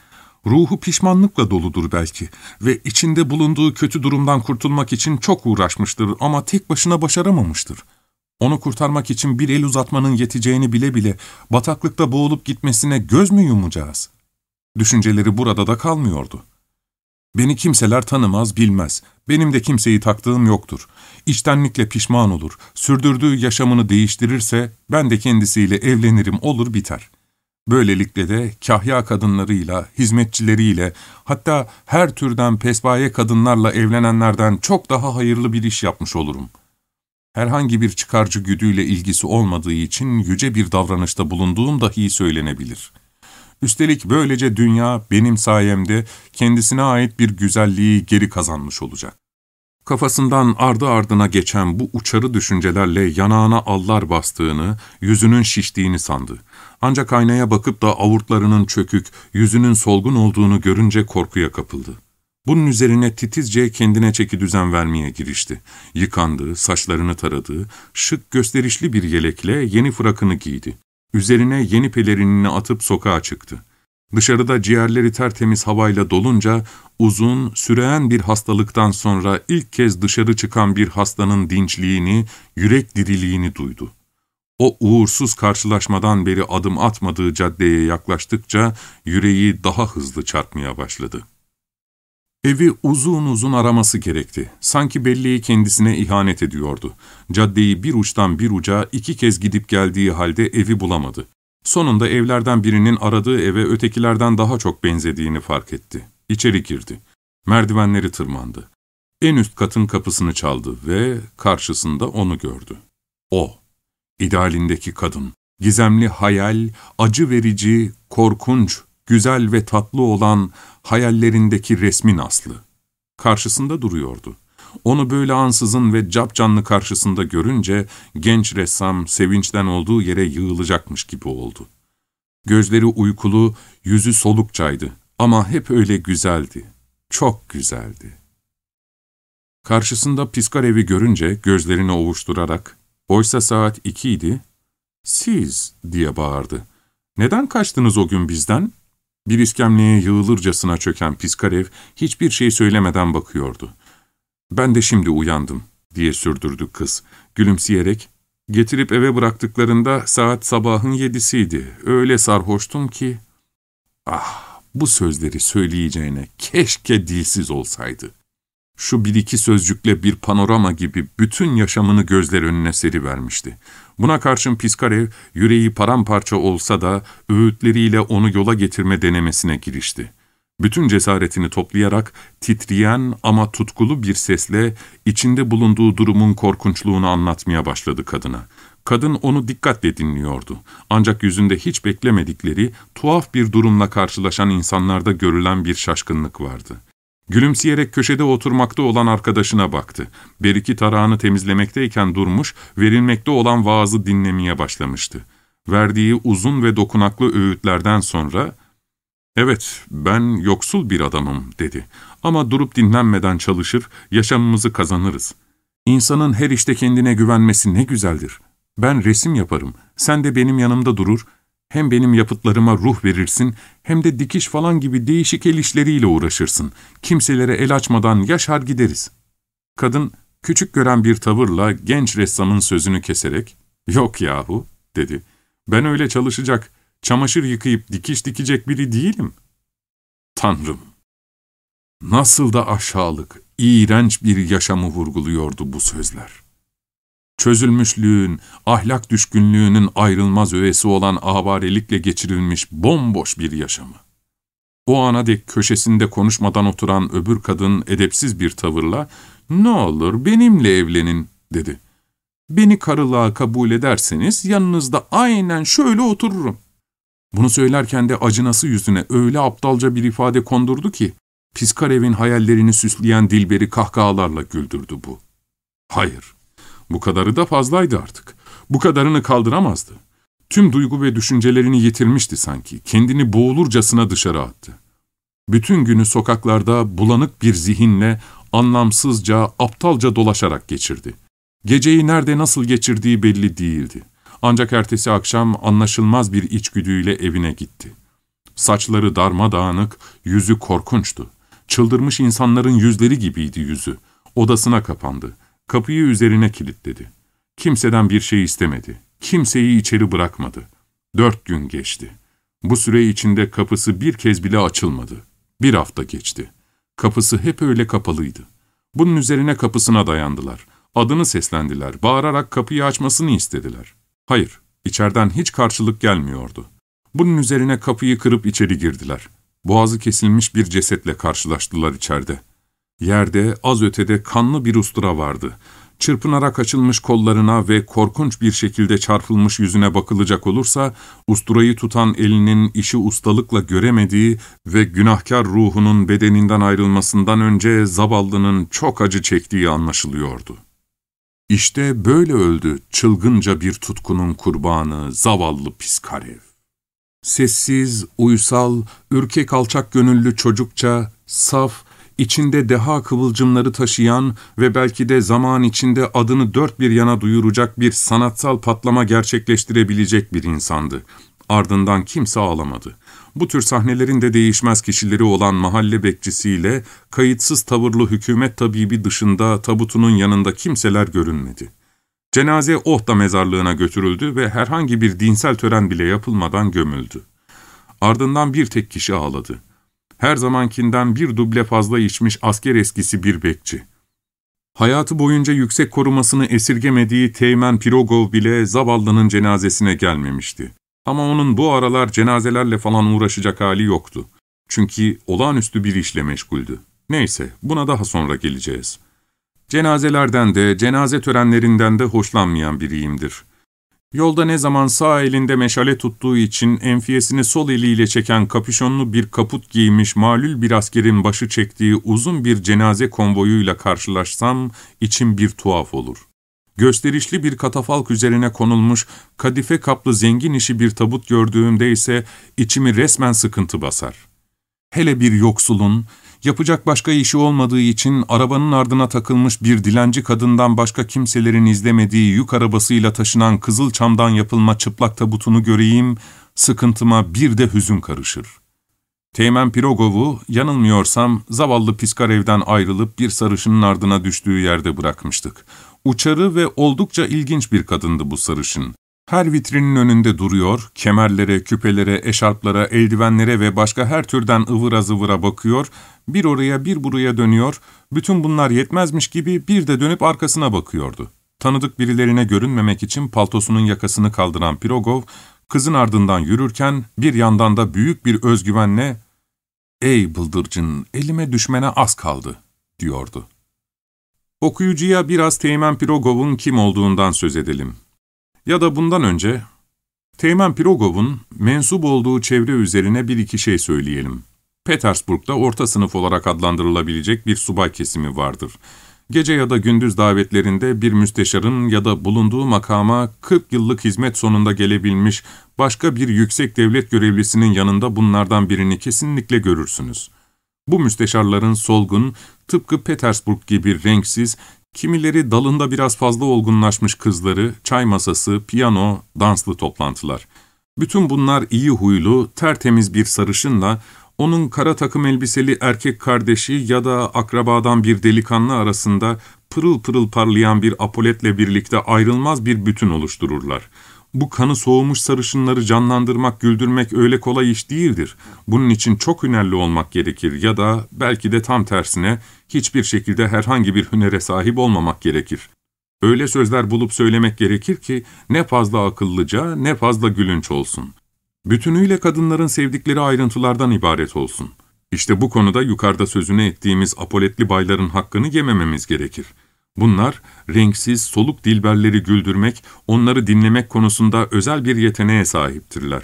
Ruhu pişmanlıkla doludur belki ve içinde bulunduğu kötü durumdan kurtulmak için çok uğraşmıştır ama tek başına başaramamıştır. Onu kurtarmak için bir el uzatmanın yeteceğini bile bile bataklıkta boğulup gitmesine göz mü yumacağız? Düşünceleri burada da kalmıyordu. Beni kimseler tanımaz, bilmez. Benim de kimseyi taktığım yoktur. İçtenlikle pişman olur. Sürdürdüğü yaşamını değiştirirse ben de kendisiyle evlenirim olur biter. Böylelikle de kahya kadınlarıyla, hizmetçileriyle, hatta her türden pesbaye kadınlarla evlenenlerden çok daha hayırlı bir iş yapmış olurum. Herhangi bir çıkarcı güdüyle ilgisi olmadığı için yüce bir davranışta bulunduğum dahi söylenebilir.'' Üstelik böylece dünya benim sayemde kendisine ait bir güzelliği geri kazanmış olacak. Kafasından ardı ardına geçen bu uçarı düşüncelerle yanağına allar bastığını, yüzünün şiştiğini sandı. Ancak aynaya bakıp da avurtlarının çökük, yüzünün solgun olduğunu görünce korkuya kapıldı. Bunun üzerine titizce kendine çeki düzen vermeye girişti. Yıkandı, saçlarını taradı, şık gösterişli bir yelekle yeni frakını giydi. Üzerine yeni pelerinini atıp sokağa çıktı. Dışarıda ciğerleri tertemiz havayla dolunca uzun, süreyen bir hastalıktan sonra ilk kez dışarı çıkan bir hastanın dinçliğini, yürek diriliğini duydu. O uğursuz karşılaşmadan beri adım atmadığı caddeye yaklaştıkça yüreği daha hızlı çarpmaya başladı. Evi uzun uzun araması gerekti. Sanki belleği kendisine ihanet ediyordu. Caddeyi bir uçtan bir uca iki kez gidip geldiği halde evi bulamadı. Sonunda evlerden birinin aradığı eve ötekilerden daha çok benzediğini fark etti. İçeri girdi. Merdivenleri tırmandı. En üst katın kapısını çaldı ve karşısında onu gördü. O, idealindeki kadın, gizemli hayal, acı verici, korkunç, güzel ve tatlı olan hayallerindeki resmin aslı. Karşısında duruyordu. Onu böyle ansızın ve capcanlı karşısında görünce genç ressam sevinçten olduğu yere yığılacakmış gibi oldu. Gözleri uykulu, yüzü solukçaydı ama hep öyle güzeldi. Çok güzeldi. Karşısında Piskarevi görünce gözlerini ovuşturarak, oysa saat ikiydi, ''Siz'' diye bağırdı. ''Neden kaçtınız o gün bizden?'' Bir iskemleye yığılırcasına çöken Piskarev hiçbir şey söylemeden bakıyordu. ''Ben de şimdi uyandım.'' diye sürdürdü kız, gülümseyerek. Getirip eve bıraktıklarında saat sabahın yedisiydi. Öyle sarhoştum ki... Ah, bu sözleri söyleyeceğine keşke dilsiz olsaydı. Şu bir iki sözcükle bir panorama gibi bütün yaşamını gözler önüne serivermişti. Buna karşın Piskarev, yüreği paramparça olsa da öğütleriyle onu yola getirme denemesine girişti. Bütün cesaretini toplayarak titreyen ama tutkulu bir sesle içinde bulunduğu durumun korkunçluğunu anlatmaya başladı kadına. Kadın onu dikkatle dinliyordu. Ancak yüzünde hiç beklemedikleri, tuhaf bir durumla karşılaşan insanlarda görülen bir şaşkınlık vardı. Gülümseyerek köşede oturmakta olan arkadaşına baktı. Beriki tarağını temizlemekteyken durmuş, verilmekte olan vaazı dinlemeye başlamıştı. Verdiği uzun ve dokunaklı öğütlerden sonra, ''Evet, ben yoksul bir adamım.'' dedi. ''Ama durup dinlenmeden çalışır, yaşamımızı kazanırız. İnsanın her işte kendine güvenmesi ne güzeldir. Ben resim yaparım, sen de benim yanımda durur, hem benim yapıtlarıma ruh verirsin, hem de dikiş falan gibi değişik el işleriyle uğraşırsın. Kimselere el açmadan yaşar gideriz. Kadın, küçük gören bir tavırla genç ressamın sözünü keserek, ''Yok yahu'' dedi. ''Ben öyle çalışacak, çamaşır yıkayıp dikiş dikecek biri değilim.'' Tanrım! Nasıl da aşağılık, iğrenç bir yaşamı vurguluyordu bu sözler çözülmüşlüğün, ahlak düşkünlüğünün ayrılmaz öğesi olan avarelikle geçirilmiş bomboş bir yaşamı. O ana dek köşesinde konuşmadan oturan öbür kadın edepsiz bir tavırla, ''Ne olur benimle evlenin.'' dedi. ''Beni karılığa kabul ederseniz yanınızda aynen şöyle otururum.'' Bunu söylerken de acınası yüzüne öyle aptalca bir ifade kondurdu ki, Piskarev'in hayallerini süsleyen Dilber'i kahkahalarla güldürdü bu. Hayır, bu kadarı da fazlaydı artık. Bu kadarını kaldıramazdı. Tüm duygu ve düşüncelerini yitirmişti sanki. Kendini boğulurcasına dışarı attı. Bütün günü sokaklarda bulanık bir zihinle anlamsızca, aptalca dolaşarak geçirdi. Geceyi nerede nasıl geçirdiği belli değildi. Ancak ertesi akşam anlaşılmaz bir içgüdüyle evine gitti. Saçları darmadağınık, yüzü korkunçtu. Çıldırmış insanların yüzleri gibiydi yüzü. Odasına kapandı. Kapıyı üzerine kilitledi. Kimseden bir şey istemedi. Kimseyi içeri bırakmadı. Dört gün geçti. Bu süre içinde kapısı bir kez bile açılmadı. Bir hafta geçti. Kapısı hep öyle kapalıydı. Bunun üzerine kapısına dayandılar. Adını seslendiler, bağırarak kapıyı açmasını istediler. Hayır, içeriden hiç karşılık gelmiyordu. Bunun üzerine kapıyı kırıp içeri girdiler. Boğazı kesilmiş bir cesetle karşılaştılar içeride. Yerde, az ötede kanlı bir ustura vardı. Çırpınarak açılmış kollarına ve korkunç bir şekilde çarpılmış yüzüne bakılacak olursa, usturayı tutan elinin işi ustalıkla göremediği ve günahkar ruhunun bedeninden ayrılmasından önce zavallının çok acı çektiği anlaşılıyordu. İşte böyle öldü çılgınca bir tutkunun kurbanı zavallı Piskarev. Sessiz, uysal, ürkek alçak gönüllü çocukça, saf, içinde deha kıvılcımları taşıyan ve belki de zaman içinde adını dört bir yana duyuracak bir sanatsal patlama gerçekleştirebilecek bir insandı. Ardından kimse ağlamadı. Bu tür sahnelerin de değişmez kişileri olan mahalle bekçisiyle kayıtsız tavırlı hükümet tabibi dışında tabutunun yanında kimseler görünmedi. Cenaze Ohta mezarlığına götürüldü ve herhangi bir dinsel tören bile yapılmadan gömüldü. Ardından bir tek kişi ağladı. Her zamankinden bir duble fazla içmiş asker eskisi bir bekçi. Hayatı boyunca yüksek korumasını esirgemediği Teğmen Pirogov bile zavallının cenazesine gelmemişti. Ama onun bu aralar cenazelerle falan uğraşacak hali yoktu. Çünkü olağanüstü bir işle meşguldü. Neyse, buna daha sonra geleceğiz. Cenazelerden de, cenaze törenlerinden de hoşlanmayan biriyimdir. Yolda ne zaman sağ elinde meşale tuttuğu için enfiyesini sol eliyle çeken kapüşonlu bir kaput giymiş malül bir askerin başı çektiği uzun bir cenaze konvoyuyla karşılaşsam içim bir tuhaf olur. Gösterişli bir katafalk üzerine konulmuş, kadife kaplı zengin işi bir tabut gördüğümde ise içimi resmen sıkıntı basar. Hele bir yoksulun, yapacak başka işi olmadığı için arabanın ardına takılmış bir dilenci kadından başka kimselerin izlemediği yük arabasıyla taşınan kızıl çamdan yapılma çıplak tabutunu göreyim, sıkıntıma bir de hüzün karışır. Teğmen Pirogov'u, yanılmıyorsam, zavallı Piskarev'den ayrılıp bir sarışının ardına düştüğü yerde bırakmıştık. Uçarı ve oldukça ilginç bir kadındı bu sarışın. Her vitrinin önünde duruyor, kemerlere, küpelere, eşarplara, eldivenlere ve başka her türden ıvıra zıvıra bakıyor, bir oraya bir buraya dönüyor, bütün bunlar yetmezmiş gibi bir de dönüp arkasına bakıyordu. Tanıdık birilerine görünmemek için paltosunun yakasını kaldıran Pirogov, kızın ardından yürürken bir yandan da büyük bir özgüvenle ''Ey bıldırcın, elime düşmene az kaldı.'' diyordu. Okuyucuya biraz Teğmen Pirogov'un kim olduğundan söz edelim. Ya da bundan önce, Teğmen Pirogov'un mensup olduğu çevre üzerine bir iki şey söyleyelim. Petersburg'da orta sınıf olarak adlandırılabilecek bir subay kesimi vardır. Gece ya da gündüz davetlerinde bir müsteşarın ya da bulunduğu makama 40 yıllık hizmet sonunda gelebilmiş başka bir yüksek devlet görevlisinin yanında bunlardan birini kesinlikle görürsünüz. Bu müsteşarların solgun, tıpkı Petersburg gibi renksiz, kimileri dalında biraz fazla olgunlaşmış kızları, çay masası, piyano, danslı toplantılar. Bütün bunlar iyi huylu, tertemiz bir sarışınla, onun kara takım elbiseli erkek kardeşi ya da akrabadan bir delikanlı arasında pırıl pırıl parlayan bir apoletle birlikte ayrılmaz bir bütün oluştururlar. Bu kanı soğumuş sarışınları canlandırmak, güldürmek öyle kolay iş değildir. Bunun için çok hünerli olmak gerekir ya da belki de tam tersine hiçbir şekilde herhangi bir hünere sahip olmamak gerekir. Öyle sözler bulup söylemek gerekir ki ne fazla akıllıca ne fazla gülünç olsun. Bütünüyle kadınların sevdikleri ayrıntılardan ibaret olsun. İşte bu konuda yukarıda sözünü ettiğimiz apoletli bayların hakkını yemememiz gerekir. Bunlar, renksiz, soluk dilberleri güldürmek, onları dinlemek konusunda özel bir yeteneğe sahiptirler.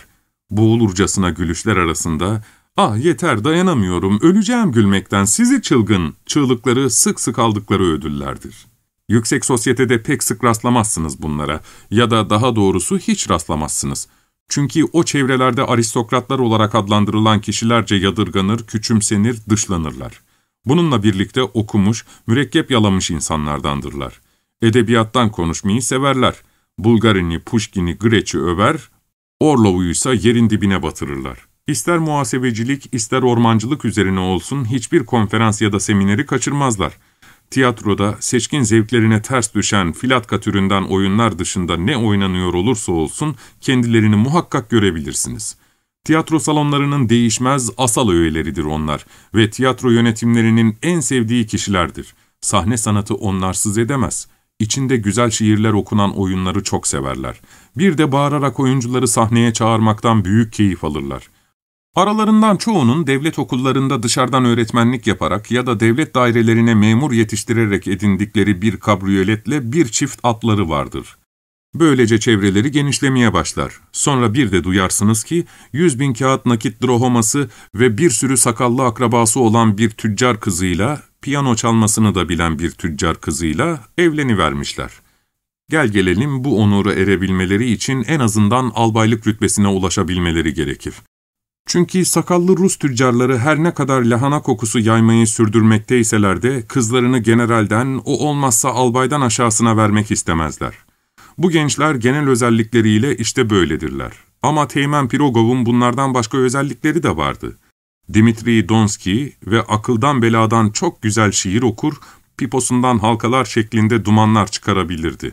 Boğulurcasına gülüşler arasında, ''Ah yeter dayanamıyorum, öleceğim gülmekten, sizi çılgın!'' çığlıkları sık sık aldıkları ödüllerdir. Yüksek sosyetede pek sık rastlamazsınız bunlara ya da daha doğrusu hiç rastlamazsınız. Çünkü o çevrelerde aristokratlar olarak adlandırılan kişilerce yadırganır, küçümsenir, dışlanırlar. Bununla birlikte okumuş, mürekkep yalamış insanlardandırlar. Edebiyattan konuşmayı severler. Bulgarin'i, Pushkin'i, Greç'i över, Orlov'u yerin dibine batırırlar. İster muhasebecilik, ister ormancılık üzerine olsun hiçbir konferans ya da semineri kaçırmazlar. Tiyatroda seçkin zevklerine ters düşen filatka türünden oyunlar dışında ne oynanıyor olursa olsun kendilerini muhakkak görebilirsiniz. Tiyatro salonlarının değişmez asal öğeleridir onlar ve tiyatro yönetimlerinin en sevdiği kişilerdir. Sahne sanatı onlarsız edemez. İçinde güzel şiirler okunan oyunları çok severler. Bir de bağırarak oyuncuları sahneye çağırmaktan büyük keyif alırlar. Aralarından çoğunun devlet okullarında dışarıdan öğretmenlik yaparak ya da devlet dairelerine memur yetiştirerek edindikleri bir kabriyoletle bir çift atları vardır. Böylece çevreleri genişlemeye başlar. Sonra bir de duyarsınız ki yüz bin kağıt nakit drohoması ve bir sürü sakallı akrabası olan bir tüccar kızıyla, piyano çalmasını da bilen bir tüccar kızıyla evlenivermişler. Gel gelelim bu onuru erebilmeleri için en azından albaylık rütbesine ulaşabilmeleri gerekir. Çünkü sakallı Rus tüccarları her ne kadar lahana kokusu yaymayı sürdürmekteyseler de kızlarını generalden, o olmazsa albaydan aşağısına vermek istemezler. Bu gençler genel özellikleriyle işte böyledirler. Ama Teğmen Pirogov'un bunlardan başka özellikleri de vardı. Dimitri Donski ve akıldan beladan çok güzel şiir okur, piposundan halkalar şeklinde dumanlar çıkarabilirdi.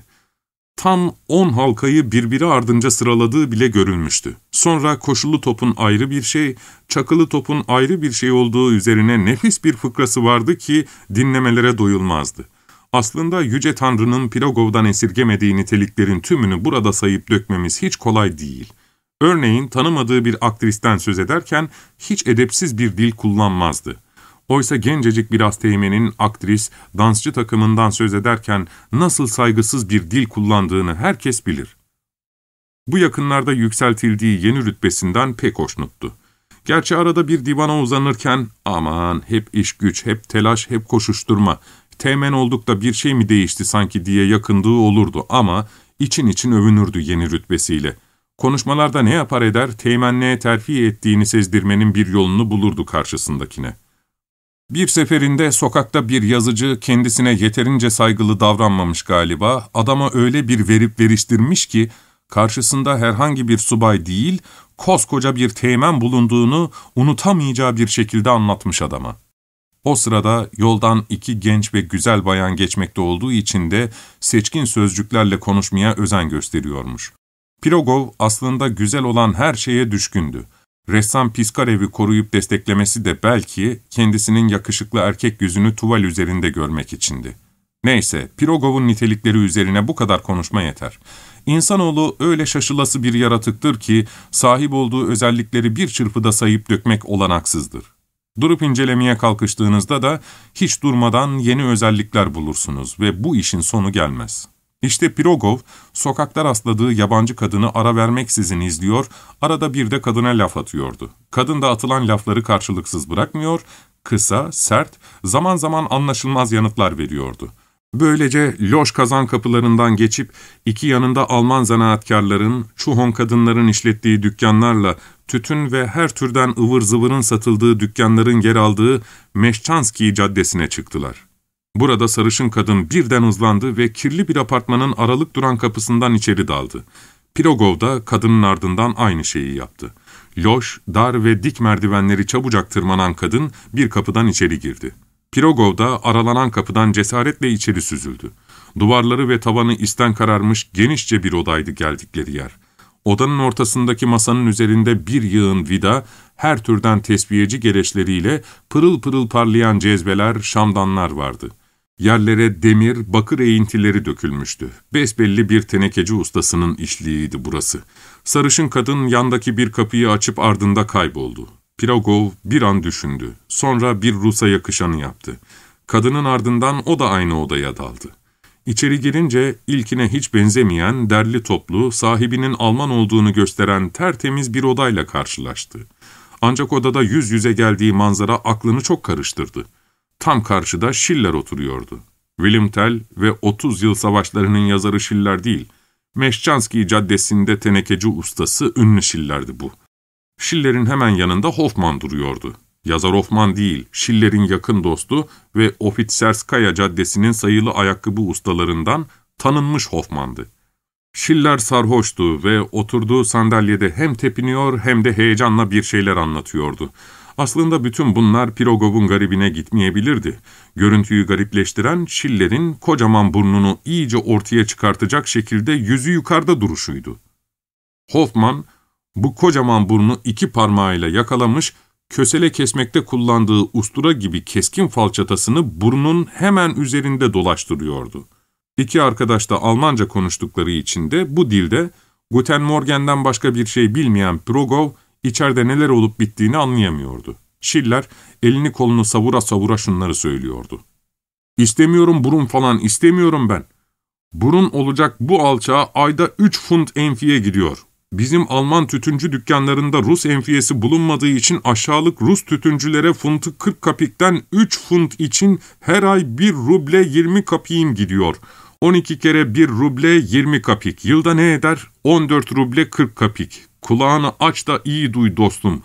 Tam on halkayı birbiri ardınca sıraladığı bile görülmüştü. Sonra koşulu topun ayrı bir şey, çakılı topun ayrı bir şey olduğu üzerine nefis bir fıkrası vardı ki dinlemelere doyulmazdı. Aslında Yüce Tanrı'nın Pirogov'dan esirgemediği niteliklerin tümünü burada sayıp dökmemiz hiç kolay değil. Örneğin tanımadığı bir aktristen söz ederken hiç edepsiz bir dil kullanmazdı. Oysa gencecik bir asteğmenin aktris, dansçı takımından söz ederken nasıl saygısız bir dil kullandığını herkes bilir. Bu yakınlarda yükseltildiği yeni rütbesinden pek hoşnuttu. Gerçi arada bir divana uzanırken, aman hep iş güç, hep telaş, hep koşuşturma, teğmen olduk da bir şey mi değişti sanki diye yakındığı olurdu ama için için övünürdü yeni rütbesiyle. Konuşmalarda ne yapar eder, teğmenliğe terfi ettiğini sezdirmenin bir yolunu bulurdu karşısındakine. Bir seferinde sokakta bir yazıcı kendisine yeterince saygılı davranmamış galiba, adama öyle bir verip veriştirmiş ki, karşısında herhangi bir subay değil, koskoca bir teğmen bulunduğunu unutamayacağı bir şekilde anlatmış adama. O sırada yoldan iki genç ve güzel bayan geçmekte olduğu için de seçkin sözcüklerle konuşmaya özen gösteriyormuş. Pirogov aslında güzel olan her şeye düşkündü. Ressam Piskarev'i koruyup desteklemesi de belki kendisinin yakışıklı erkek yüzünü tuval üzerinde görmek içindi. Neyse, Pirogov'un nitelikleri üzerine bu kadar konuşma yeter. İnsanoğlu öyle şaşılası bir yaratıktır ki sahip olduğu özellikleri bir çırpıda sayıp dökmek olanaksızdır. Durup incelemeye kalkıştığınızda da hiç durmadan yeni özellikler bulursunuz ve bu işin sonu gelmez. İşte Pirogov, sokakta rastladığı yabancı kadını ara vermeksizin izliyor, arada bir de kadına laf atıyordu. Kadın da atılan lafları karşılıksız bırakmıyor, kısa, sert, zaman zaman anlaşılmaz yanıtlar veriyordu. Böylece loş kazan kapılarından geçip iki yanında Alman zanaatkarların, Çuhon kadınların işlettiği dükkanlarla tütün ve her türden ıvır zıvırın satıldığı dükkanların yer aldığı Meşçanski caddesine çıktılar. Burada sarışın kadın birden hızlandı ve kirli bir apartmanın aralık duran kapısından içeri daldı. Pirogov da kadının ardından aynı şeyi yaptı. Loş, dar ve dik merdivenleri çabucak tırmanan kadın bir kapıdan içeri girdi. Pirogov da aralanan kapıdan cesaretle içeri süzüldü. Duvarları ve tavanı isten kararmış genişçe bir odaydı geldikleri yer. Odanın ortasındaki masanın üzerinde bir yığın vida, her türden tesbiyeci gereçleriyle pırıl pırıl parlayan cezveler, şamdanlar vardı. Yerlere demir, bakır eğintileri dökülmüştü. Besbelli bir tenekeci ustasının işliğiydi burası. Sarışın kadın yandaki bir kapıyı açıp ardında kayboldu. Pirogov bir an düşündü. Sonra bir Rus'a yakışanı yaptı. Kadının ardından o da aynı odaya daldı. İçeri girince ilkine hiç benzemeyen, derli toplu, sahibinin Alman olduğunu gösteren tertemiz bir odayla karşılaştı. Ancak odada yüz yüze geldiği manzara aklını çok karıştırdı. Tam karşıda Schiller oturuyordu. William Tell ve 30 Yıl Savaşlarının yazarı Schiller değil, Meşçanski Caddesi'nde tenekeci ustası ünlü Schiller'di bu. Schiller'in hemen yanında Hoffman duruyordu. Yazar Hoffman değil, Schiller'in yakın dostu ve Ofitserskaya Caddesi'nin sayılı ayakkabı ustalarından tanınmış Hoffman'dı. Schiller sarhoştu ve oturduğu sandalyede hem tepiniyor hem de heyecanla bir şeyler anlatıyordu. Aslında bütün bunlar Pirogov'un garibine gitmeyebilirdi. Görüntüyü garipleştiren Schiller'in kocaman burnunu iyice ortaya çıkartacak şekilde yüzü yukarıda duruşuydu. Hoffman, bu kocaman burnu iki parmağıyla yakalamış, kösele kesmekte kullandığı ustura gibi keskin falçatasını burnun hemen üzerinde dolaştırıyordu. İki arkadaş da Almanca konuştukları için de bu dilde Guten Morgen'den başka bir şey bilmeyen Progov, içeride neler olup bittiğini anlayamıyordu. Schiller elini kolunu savura savura şunları söylüyordu. İstemiyorum burun falan, istemiyorum ben. Burun olacak bu alçağa ayda üç funt enfiye gidiyor. Bizim Alman tütüncü dükkanlarında Rus enfiyesi bulunmadığı için aşağılık Rus tütüncülere funtu 40 kapikten 3 funt için her ay 1 ruble 20 kapiğim gidiyor. 12 kere 1 ruble 20 kapik. Yılda ne eder? 14 ruble 40 kapik. Kulağını aç da iyi duy dostum.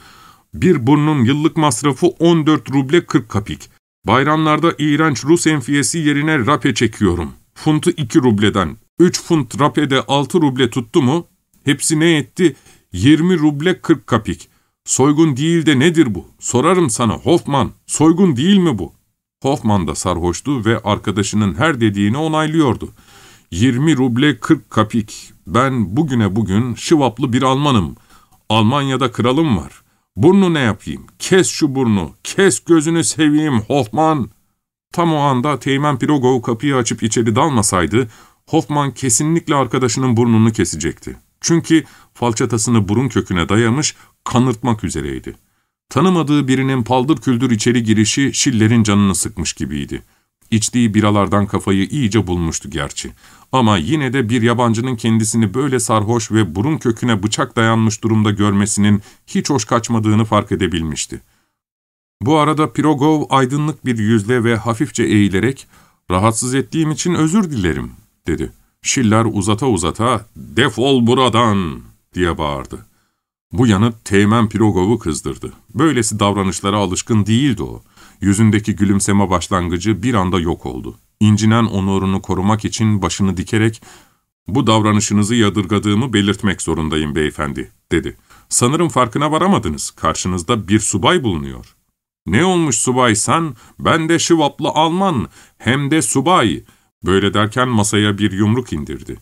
Bir burnun yıllık masrafı 14 ruble 40 kapik. Bayramlarda iğrenç Rus enfiyesi yerine rape çekiyorum. Funtu 2 rubleden. 3 funt rapede 6 ruble tuttu mu? Hepsi ne etti? 20 ruble 40 kapik. Soygun değil de nedir bu? Sorarım sana Hoffman, soygun değil mi bu? Hoffman da sarhoştu ve arkadaşının her dediğini onaylıyordu. 20 ruble 40 kapik. Ben bugüne bugün şıvaplı bir Almanım. Almanya'da kralım var. Burnu ne yapayım? Kes şu burnu, kes gözünü seveyim Hoffman. Tam o anda Teğmen Pirogov kapıyı açıp içeri dalmasaydı, Hoffman kesinlikle arkadaşının burnunu kesecekti. Çünkü falçatasını burun köküne dayamış, kanırtmak üzereydi. Tanımadığı birinin paldır küldür içeri girişi Şiller'in canını sıkmış gibiydi. İçtiği biralardan kafayı iyice bulmuştu gerçi. Ama yine de bir yabancının kendisini böyle sarhoş ve burun köküne bıçak dayanmış durumda görmesinin hiç hoş kaçmadığını fark edebilmişti. Bu arada Pirogov aydınlık bir yüzle ve hafifçe eğilerek ''Rahatsız ettiğim için özür dilerim.'' dedi. Şiller uzata uzata ''Defol buradan!'' diye bağırdı. Bu yanıt Teğmen Pirogov'u kızdırdı. Böylesi davranışlara alışkın değildi o. Yüzündeki gülümseme başlangıcı bir anda yok oldu. İncinen onurunu korumak için başını dikerek ''Bu davranışınızı yadırgadığımı belirtmek zorundayım beyefendi.'' dedi. ''Sanırım farkına varamadınız. Karşınızda bir subay bulunuyor.'' ''Ne olmuş subaysan? Ben de şıvaplı Alman, hem de subay.'' Böyle derken masaya bir yumruk indirdi.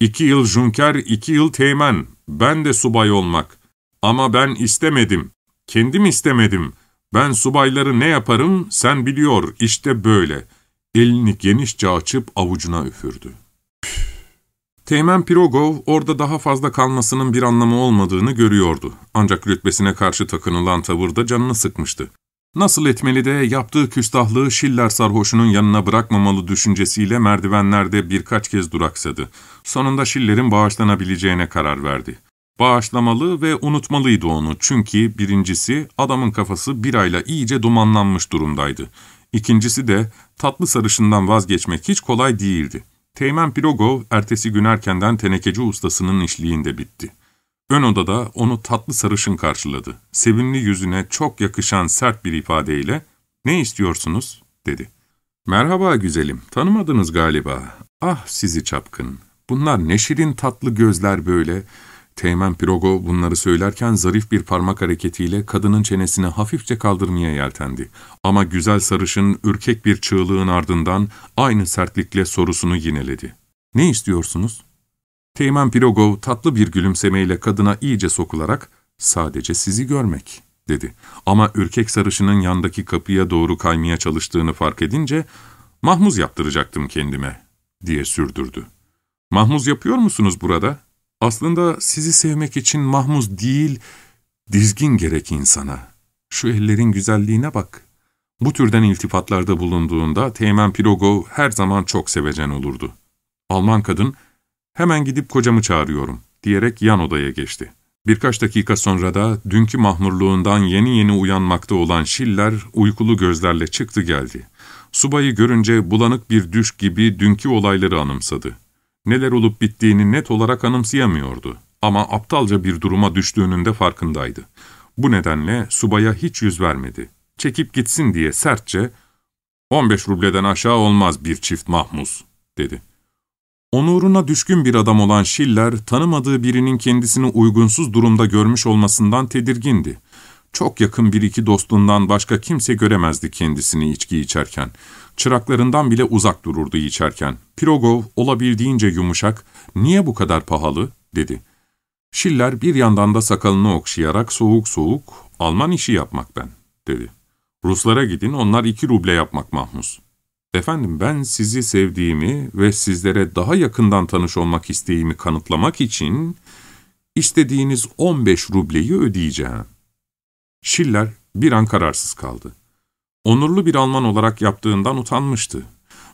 ''İki yıl Junker, iki yıl Teğmen. Ben de subay olmak. Ama ben istemedim. Kendim istemedim. Ben subayları ne yaparım sen biliyor işte böyle. Elini genişçe açıp avucuna üfürdü. Teğmen Pirogov orada daha fazla kalmasının bir anlamı olmadığını görüyordu. Ancak rütbesine karşı takınılan tavırda canını sıkmıştı. Nasıl etmeli de yaptığı küstahlığı Şiller sarhoşunun yanına bırakmamalı düşüncesiyle merdivenlerde birkaç kez duraksadı. Sonunda Şiller'in bağışlanabileceğine karar verdi. Bağışlamalı ve unutmalıydı onu çünkü birincisi adamın kafası bir ayla iyice dumanlanmış durumdaydı. İkincisi de tatlı sarışından vazgeçmek hiç kolay değildi. Teğmen Pirogov ertesi gün erkenden tenekeci ustasının işliğinde bitti. Ön odada onu tatlı sarışın karşıladı. Sevimli yüzüne çok yakışan sert bir ifadeyle ''Ne istiyorsunuz?'' dedi. ''Merhaba güzelim, tanımadınız galiba. Ah sizi çapkın, bunlar ne şirin tatlı gözler böyle.'' Teğmen Pirogo bunları söylerken zarif bir parmak hareketiyle kadının çenesini hafifçe kaldırmaya yeltendi. Ama güzel sarışın ürkek bir çığlığın ardından aynı sertlikle sorusunu yineledi. ''Ne istiyorsunuz?'' Teğmen Pirogov tatlı bir gülümsemeyle kadına iyice sokularak ''Sadece sizi görmek.'' dedi. Ama ürkek sarışının yandaki kapıya doğru kaymaya çalıştığını fark edince ''Mahmuz yaptıracaktım kendime.'' diye sürdürdü. ''Mahmuz yapıyor musunuz burada?'' Aslında sizi sevmek için mahmuz değil, dizgin gerek insana. Şu ellerin güzelliğine bak. Bu türden iltifatlarda bulunduğunda Teğmen Pirogov her zaman çok sevecen olurdu. Alman kadın, hemen gidip kocamı çağırıyorum diyerek yan odaya geçti. Birkaç dakika sonra da dünkü mahmurluğundan yeni yeni uyanmakta olan Şiller uykulu gözlerle çıktı geldi. Subayı görünce bulanık bir düş gibi dünkü olayları anımsadı. Neler olup bittiğini net olarak anımsayamıyordu. Ama aptalca bir duruma düştüğünün de farkındaydı. Bu nedenle subaya hiç yüz vermedi. Çekip gitsin diye sertçe, ''15 rubleden aşağı olmaz bir çift mahmuz.'' dedi. Onuruna düşkün bir adam olan Schiller, tanımadığı birinin kendisini uygunsuz durumda görmüş olmasından tedirgindi. Çok yakın bir iki dostundan başka kimse göremezdi kendisini içki içerken. Çıraklarından bile uzak dururdu içerken. Pirogov olabildiğince yumuşak, ''Niye bu kadar pahalı?'' dedi. Schiller bir yandan da sakalını okşayarak soğuk soğuk, ''Alman işi yapmak ben.'' dedi. ''Ruslara gidin, onlar iki ruble yapmak mahmus.'' Efendim ben sizi sevdiğimi ve sizlere daha yakından tanış olmak isteğimi kanıtlamak için istediğiniz 15 rubleyi ödeyeceğim. Schiller bir an kararsız kaldı. Onurlu bir Alman olarak yaptığından utanmıştı.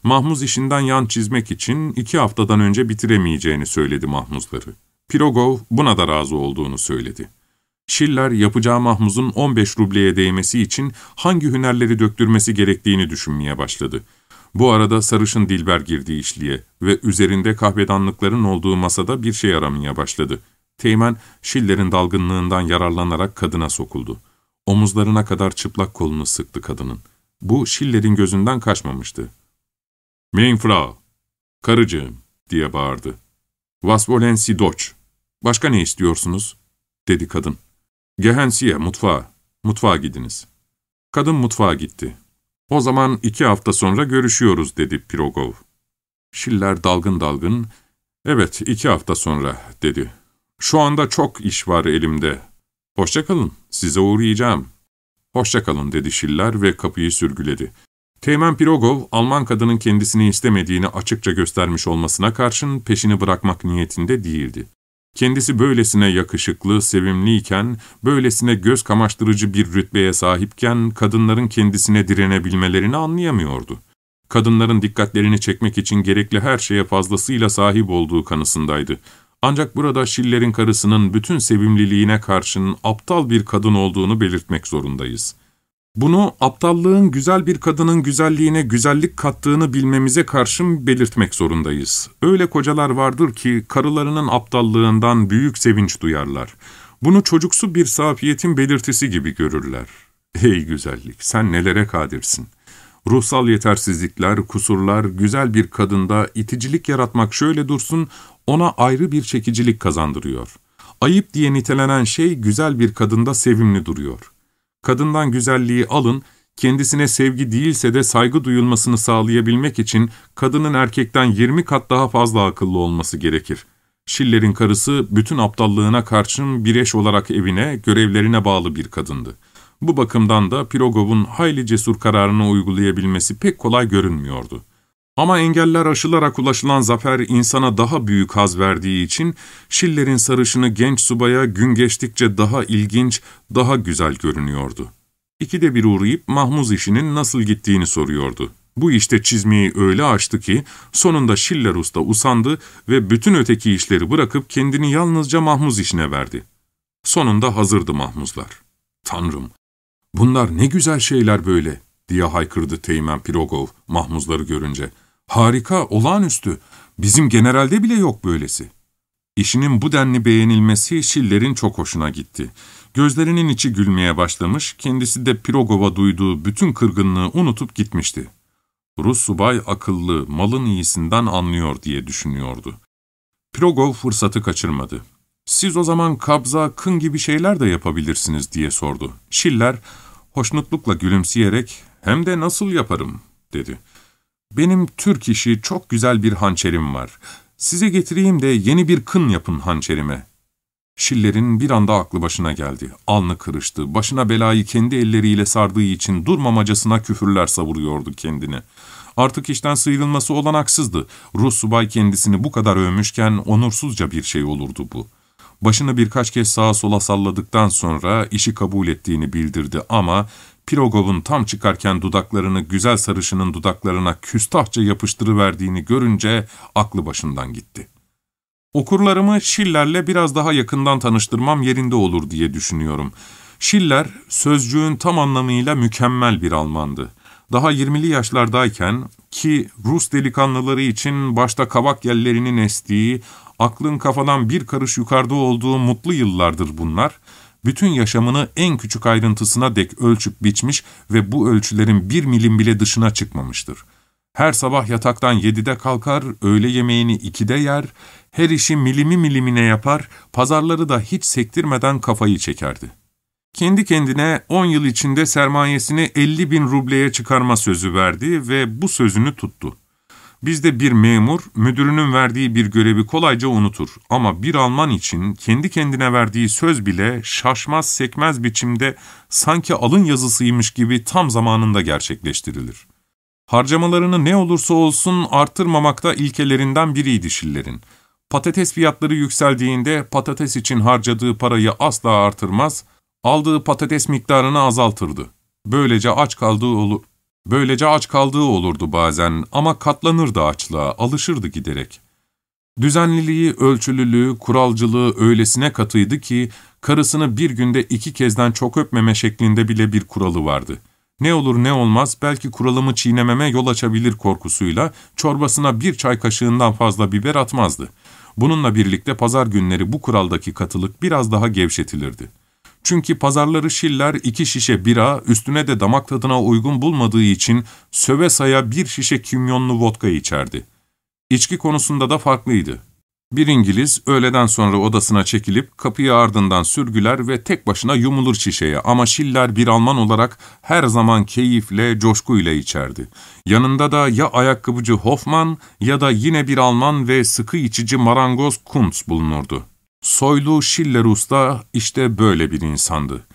Mahmuz işinden yan çizmek için iki haftadan önce bitiremeyeceğini söyledi mahmuzları. Pirogov buna da razı olduğunu söyledi. Schiller yapacağı mahmuzun 15 rubleye değmesi için hangi hünerleri döktürmesi gerektiğini düşünmeye başladı. Bu arada sarışın Dilber girdi işliğe ve üzerinde kahvedanlıkların olduğu masada bir şey aramaya başladı. Teğmen, Schiller'in dalgınlığından yararlanarak kadına sokuldu. Omuzlarına kadar çıplak kolunu sıktı kadının. Bu Schiller'in gözünden kaçmamıştı. ''Mein Frau, karıcığım'' diye bağırdı. ''Was wollen Sie Deutsch? Başka ne istiyorsunuz?'' dedi kadın. ''Gehensiye, mutfağa. Mutfağa gidiniz.'' Kadın mutfağa gitti. ''O zaman iki hafta sonra görüşüyoruz.'' dedi Pirogov. Schiller dalgın dalgın, ''Evet, iki hafta sonra.'' dedi. ''Şu anda çok iş var elimde. Hoşçakalın, size uğrayacağım.'' ''Hoşçakalın.'' dedi Schiller ve kapıyı sürgüledi. Teğmen Pirogov, Alman kadının kendisini istemediğini açıkça göstermiş olmasına karşın peşini bırakmak niyetinde değildi. Kendisi böylesine yakışıklı, sevimliyken, böylesine göz kamaştırıcı bir rütbeye sahipken kadınların kendisine direnebilmelerini anlayamıyordu. Kadınların dikkatlerini çekmek için gerekli her şeye fazlasıyla sahip olduğu kanısındaydı. Ancak burada Schiller'in karısının bütün sevimliliğine karşın aptal bir kadın olduğunu belirtmek zorundayız. Bunu aptallığın güzel bir kadının güzelliğine güzellik kattığını bilmemize karşın belirtmek zorundayız. Öyle kocalar vardır ki karılarının aptallığından büyük sevinç duyarlar. Bunu çocuksu bir safiyetin belirtisi gibi görürler. Ey güzellik, sen nelere kadirsin. Ruhsal yetersizlikler, kusurlar, güzel bir kadında iticilik yaratmak şöyle dursun, ona ayrı bir çekicilik kazandırıyor. Ayıp diye nitelenen şey güzel bir kadında sevimli duruyor. Kadından güzelliği alın, kendisine sevgi değilse de saygı duyulmasını sağlayabilmek için kadının erkekten 20 kat daha fazla akıllı olması gerekir. Schiller'in karısı bütün aptallığına karşın bir eş olarak evine, görevlerine bağlı bir kadındı. Bu bakımdan da Pirogov'un hayli cesur kararını uygulayabilmesi pek kolay görünmüyordu. Ama engeller aşılarak ulaşılan zafer insana daha büyük haz verdiği için Schiller'in sarışını genç subaya gün geçtikçe daha ilginç, daha güzel görünüyordu. İkide bir uğrayıp Mahmuz işinin nasıl gittiğini soruyordu. Bu işte çizmeyi öyle açtı ki sonunda Schiller Usta usandı ve bütün öteki işleri bırakıp kendini yalnızca Mahmuz işine verdi. Sonunda hazırdı Mahmuzlar. Tanrım, bunlar ne güzel şeyler böyle diye haykırdı Teğmen Pirogov Mahmuzları görünce. Harika, olağanüstü. Bizim generalde bile yok böylesi. İşinin bu denli beğenilmesi Schiller'in çok hoşuna gitti. Gözlerinin içi gülmeye başlamış, kendisi de Pirogov'a duyduğu bütün kırgınlığı unutup gitmişti. Rus subay akıllı, malın iyisinden anlıyor diye düşünüyordu. Pirogov fırsatı kaçırmadı. ''Siz o zaman kabza, kın gibi şeyler de yapabilirsiniz.'' diye sordu. Schiller, hoşnutlukla gülümseyerek, ''Hem de nasıl yaparım?'' dedi. Benim Türk işi çok güzel bir hançerim var. Size getireyim de yeni bir kın yapın hançerime. Şiller'in bir anda aklı başına geldi. Alnı kırıştı. Başına belayı kendi elleriyle sardığı için durmamacasına küfürler savuruyordu kendini. Artık işten sıyrılması olanaksızdı. Rus subay kendisini bu kadar övmüşken onursuzca bir şey olurdu bu. Başını birkaç kez sağa sola salladıktan sonra işi kabul ettiğini bildirdi ama Pirogov'un tam çıkarken dudaklarını güzel sarışının dudaklarına küstahça yapıştırıverdiğini görünce aklı başından gitti. Okurlarımı Schiller'le biraz daha yakından tanıştırmam yerinde olur diye düşünüyorum. Schiller, sözcüğün tam anlamıyla mükemmel bir Almandı. Daha 20'li yaşlardayken ki Rus delikanlıları için başta kabak yellerinin estiği, aklın kafadan bir karış yukarıda olduğu mutlu yıllardır bunlar, bütün yaşamını en küçük ayrıntısına dek ölçüp biçmiş ve bu ölçülerin bir milim bile dışına çıkmamıştır. Her sabah yataktan yedide kalkar, öğle yemeğini ikide yer, her işi milimi milimine yapar, pazarları da hiç sektirmeden kafayı çekerdi. Kendi kendine 10 yıl içinde sermayesini 50 bin rubleye çıkarma sözü verdi ve bu sözünü tuttu. Bizde bir memur, müdürünün verdiği bir görevi kolayca unutur ama bir Alman için kendi kendine verdiği söz bile şaşmaz sekmez biçimde sanki alın yazısıymış gibi tam zamanında gerçekleştirilir. Harcamalarını ne olursa olsun artırmamakta ilkelerinden biriydi Şiller'in. Patates fiyatları yükseldiğinde patates için harcadığı parayı asla artırmaz, aldığı patates miktarını azaltırdı. Böylece aç kaldığı olur. Böylece aç kaldığı olurdu bazen ama katlanırdı açlığa, alışırdı giderek. Düzenliliği, ölçülülüğü, kuralcılığı öylesine katıydı ki karısını bir günde iki kezden çok öpmeme şeklinde bile bir kuralı vardı. Ne olur ne olmaz belki kuralımı çiğnememe yol açabilir korkusuyla çorbasına bir çay kaşığından fazla biber atmazdı. Bununla birlikte pazar günleri bu kuraldaki katılık biraz daha gevşetilirdi. Çünkü pazarları Şiller iki şişe bira, üstüne de damak tadına uygun bulmadığı için söve saya bir şişe kimyonlu vodka içerdi. İçki konusunda da farklıydı. Bir İngiliz öğleden sonra odasına çekilip kapıyı ardından sürgüler ve tek başına yumulur şişeye ama Şiller bir Alman olarak her zaman keyifle, coşkuyla içerdi. Yanında da ya ayakkabıcı Hoffman ya da yine bir Alman ve sıkı içici marangoz Kuntz bulunurdu. Soylu Schiller Usta işte böyle bir insandı.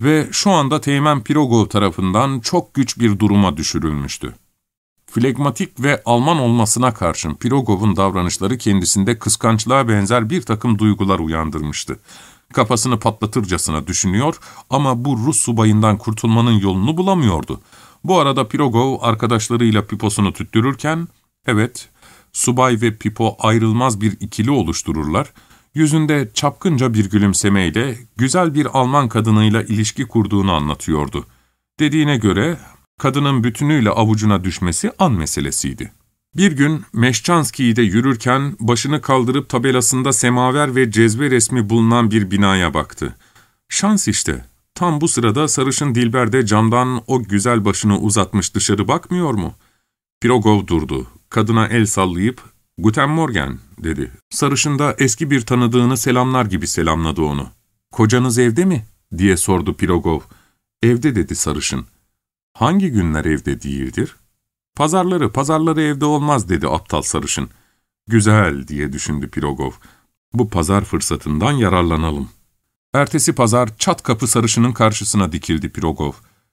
Ve şu anda Teğmen Pirogov tarafından çok güç bir duruma düşürülmüştü. Flegmatik ve Alman olmasına karşın Pirogov'un davranışları kendisinde kıskançlığa benzer bir takım duygular uyandırmıştı. Kafasını patlatırcasına düşünüyor ama bu Rus subayından kurtulmanın yolunu bulamıyordu. Bu arada Pirogov arkadaşlarıyla piposunu tüttürürken, evet, subay ve pipo ayrılmaz bir ikili oluştururlar, yüzünde çapkınca bir gülümsemeyle güzel bir Alman kadınıyla ilişki kurduğunu anlatıyordu. Dediğine göre kadının bütünüyle avucuna düşmesi an meselesiydi. Bir gün Meşçanski'de yürürken başını kaldırıp tabelasında semaver ve cezve resmi bulunan bir binaya baktı. Şans işte. Tam bu sırada sarışın Dilber de camdan o güzel başını uzatmış dışarı bakmıyor mu? Pirogov durdu. Kadına el sallayıp ''Guten Morgen'' dedi. Sarışın da eski bir tanıdığını selamlar gibi selamladı onu. ''Kocanız evde mi?'' diye sordu Pirogov. ''Evde'' dedi sarışın. ''Hangi günler evde değildir?'' ''Pazarları, pazarları evde olmaz'' dedi aptal sarışın. ''Güzel'' diye düşündü Pirogov. ''Bu pazar fırsatından yararlanalım.'' Ertesi pazar çat kapı sarışının karşısına dikildi Pirogov.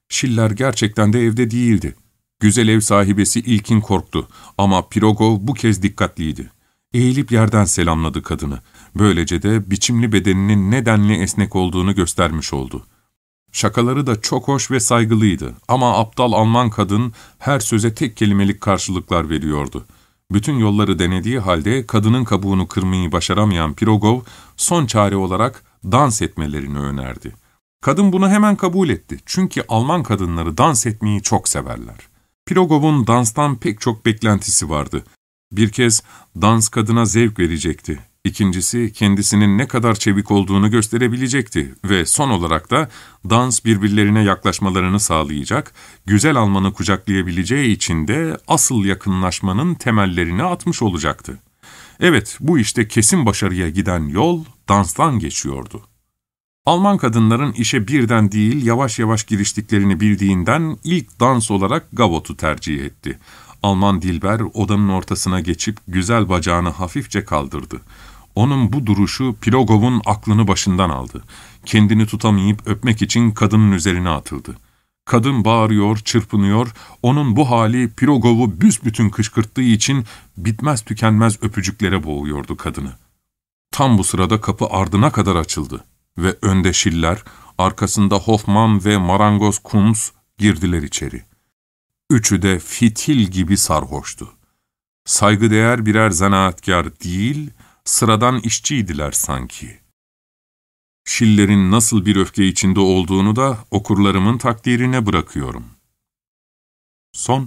Şiller gerçekten de evde değildi. Güzel ev sahibesi ilkin korktu ama Pirogov bu kez dikkatliydi. Eğilip yerden selamladı kadını. Böylece de biçimli bedeninin nedenli esnek olduğunu göstermiş oldu. Şakaları da çok hoş ve saygılıydı ama aptal Alman kadın her söze tek kelimelik karşılıklar veriyordu. Bütün yolları denediği halde kadının kabuğunu kırmayı başaramayan Pirogov son çare olarak dans etmelerini önerdi. Kadın bunu hemen kabul etti çünkü Alman kadınları dans etmeyi çok severler. Pirogov'un danstan pek çok beklentisi vardı. Bir kez dans kadına zevk verecekti. İkincisi kendisinin ne kadar çevik olduğunu gösterebilecekti ve son olarak da dans birbirlerine yaklaşmalarını sağlayacak, güzel Alman'ı kucaklayabileceği için de asıl yakınlaşmanın temellerini atmış olacaktı. Evet, bu işte kesin başarıya giden yol danstan geçiyordu. Alman kadınların işe birden değil yavaş yavaş giriştiklerini bildiğinden ilk dans olarak gavotu tercih etti. Alman Dilber odanın ortasına geçip güzel bacağını hafifçe kaldırdı. Onun bu duruşu Pirogov'un aklını başından aldı. Kendini tutamayıp öpmek için kadının üzerine atıldı. Kadın bağırıyor, çırpınıyor, onun bu hali Pirogov'u büsbütün kışkırttığı için bitmez tükenmez öpücüklere boğuyordu kadını. Tam bu sırada kapı ardına kadar açıldı ve önde Schiller, arkasında Hoffman ve marangoz Kunz girdiler içeri. Üçü de fitil gibi sarhoştu. Saygıdeğer birer zanaatkar değil, sıradan işçiydiler sanki. Şiller'in nasıl bir öfke içinde olduğunu da okurlarımın takdirine bırakıyorum. Son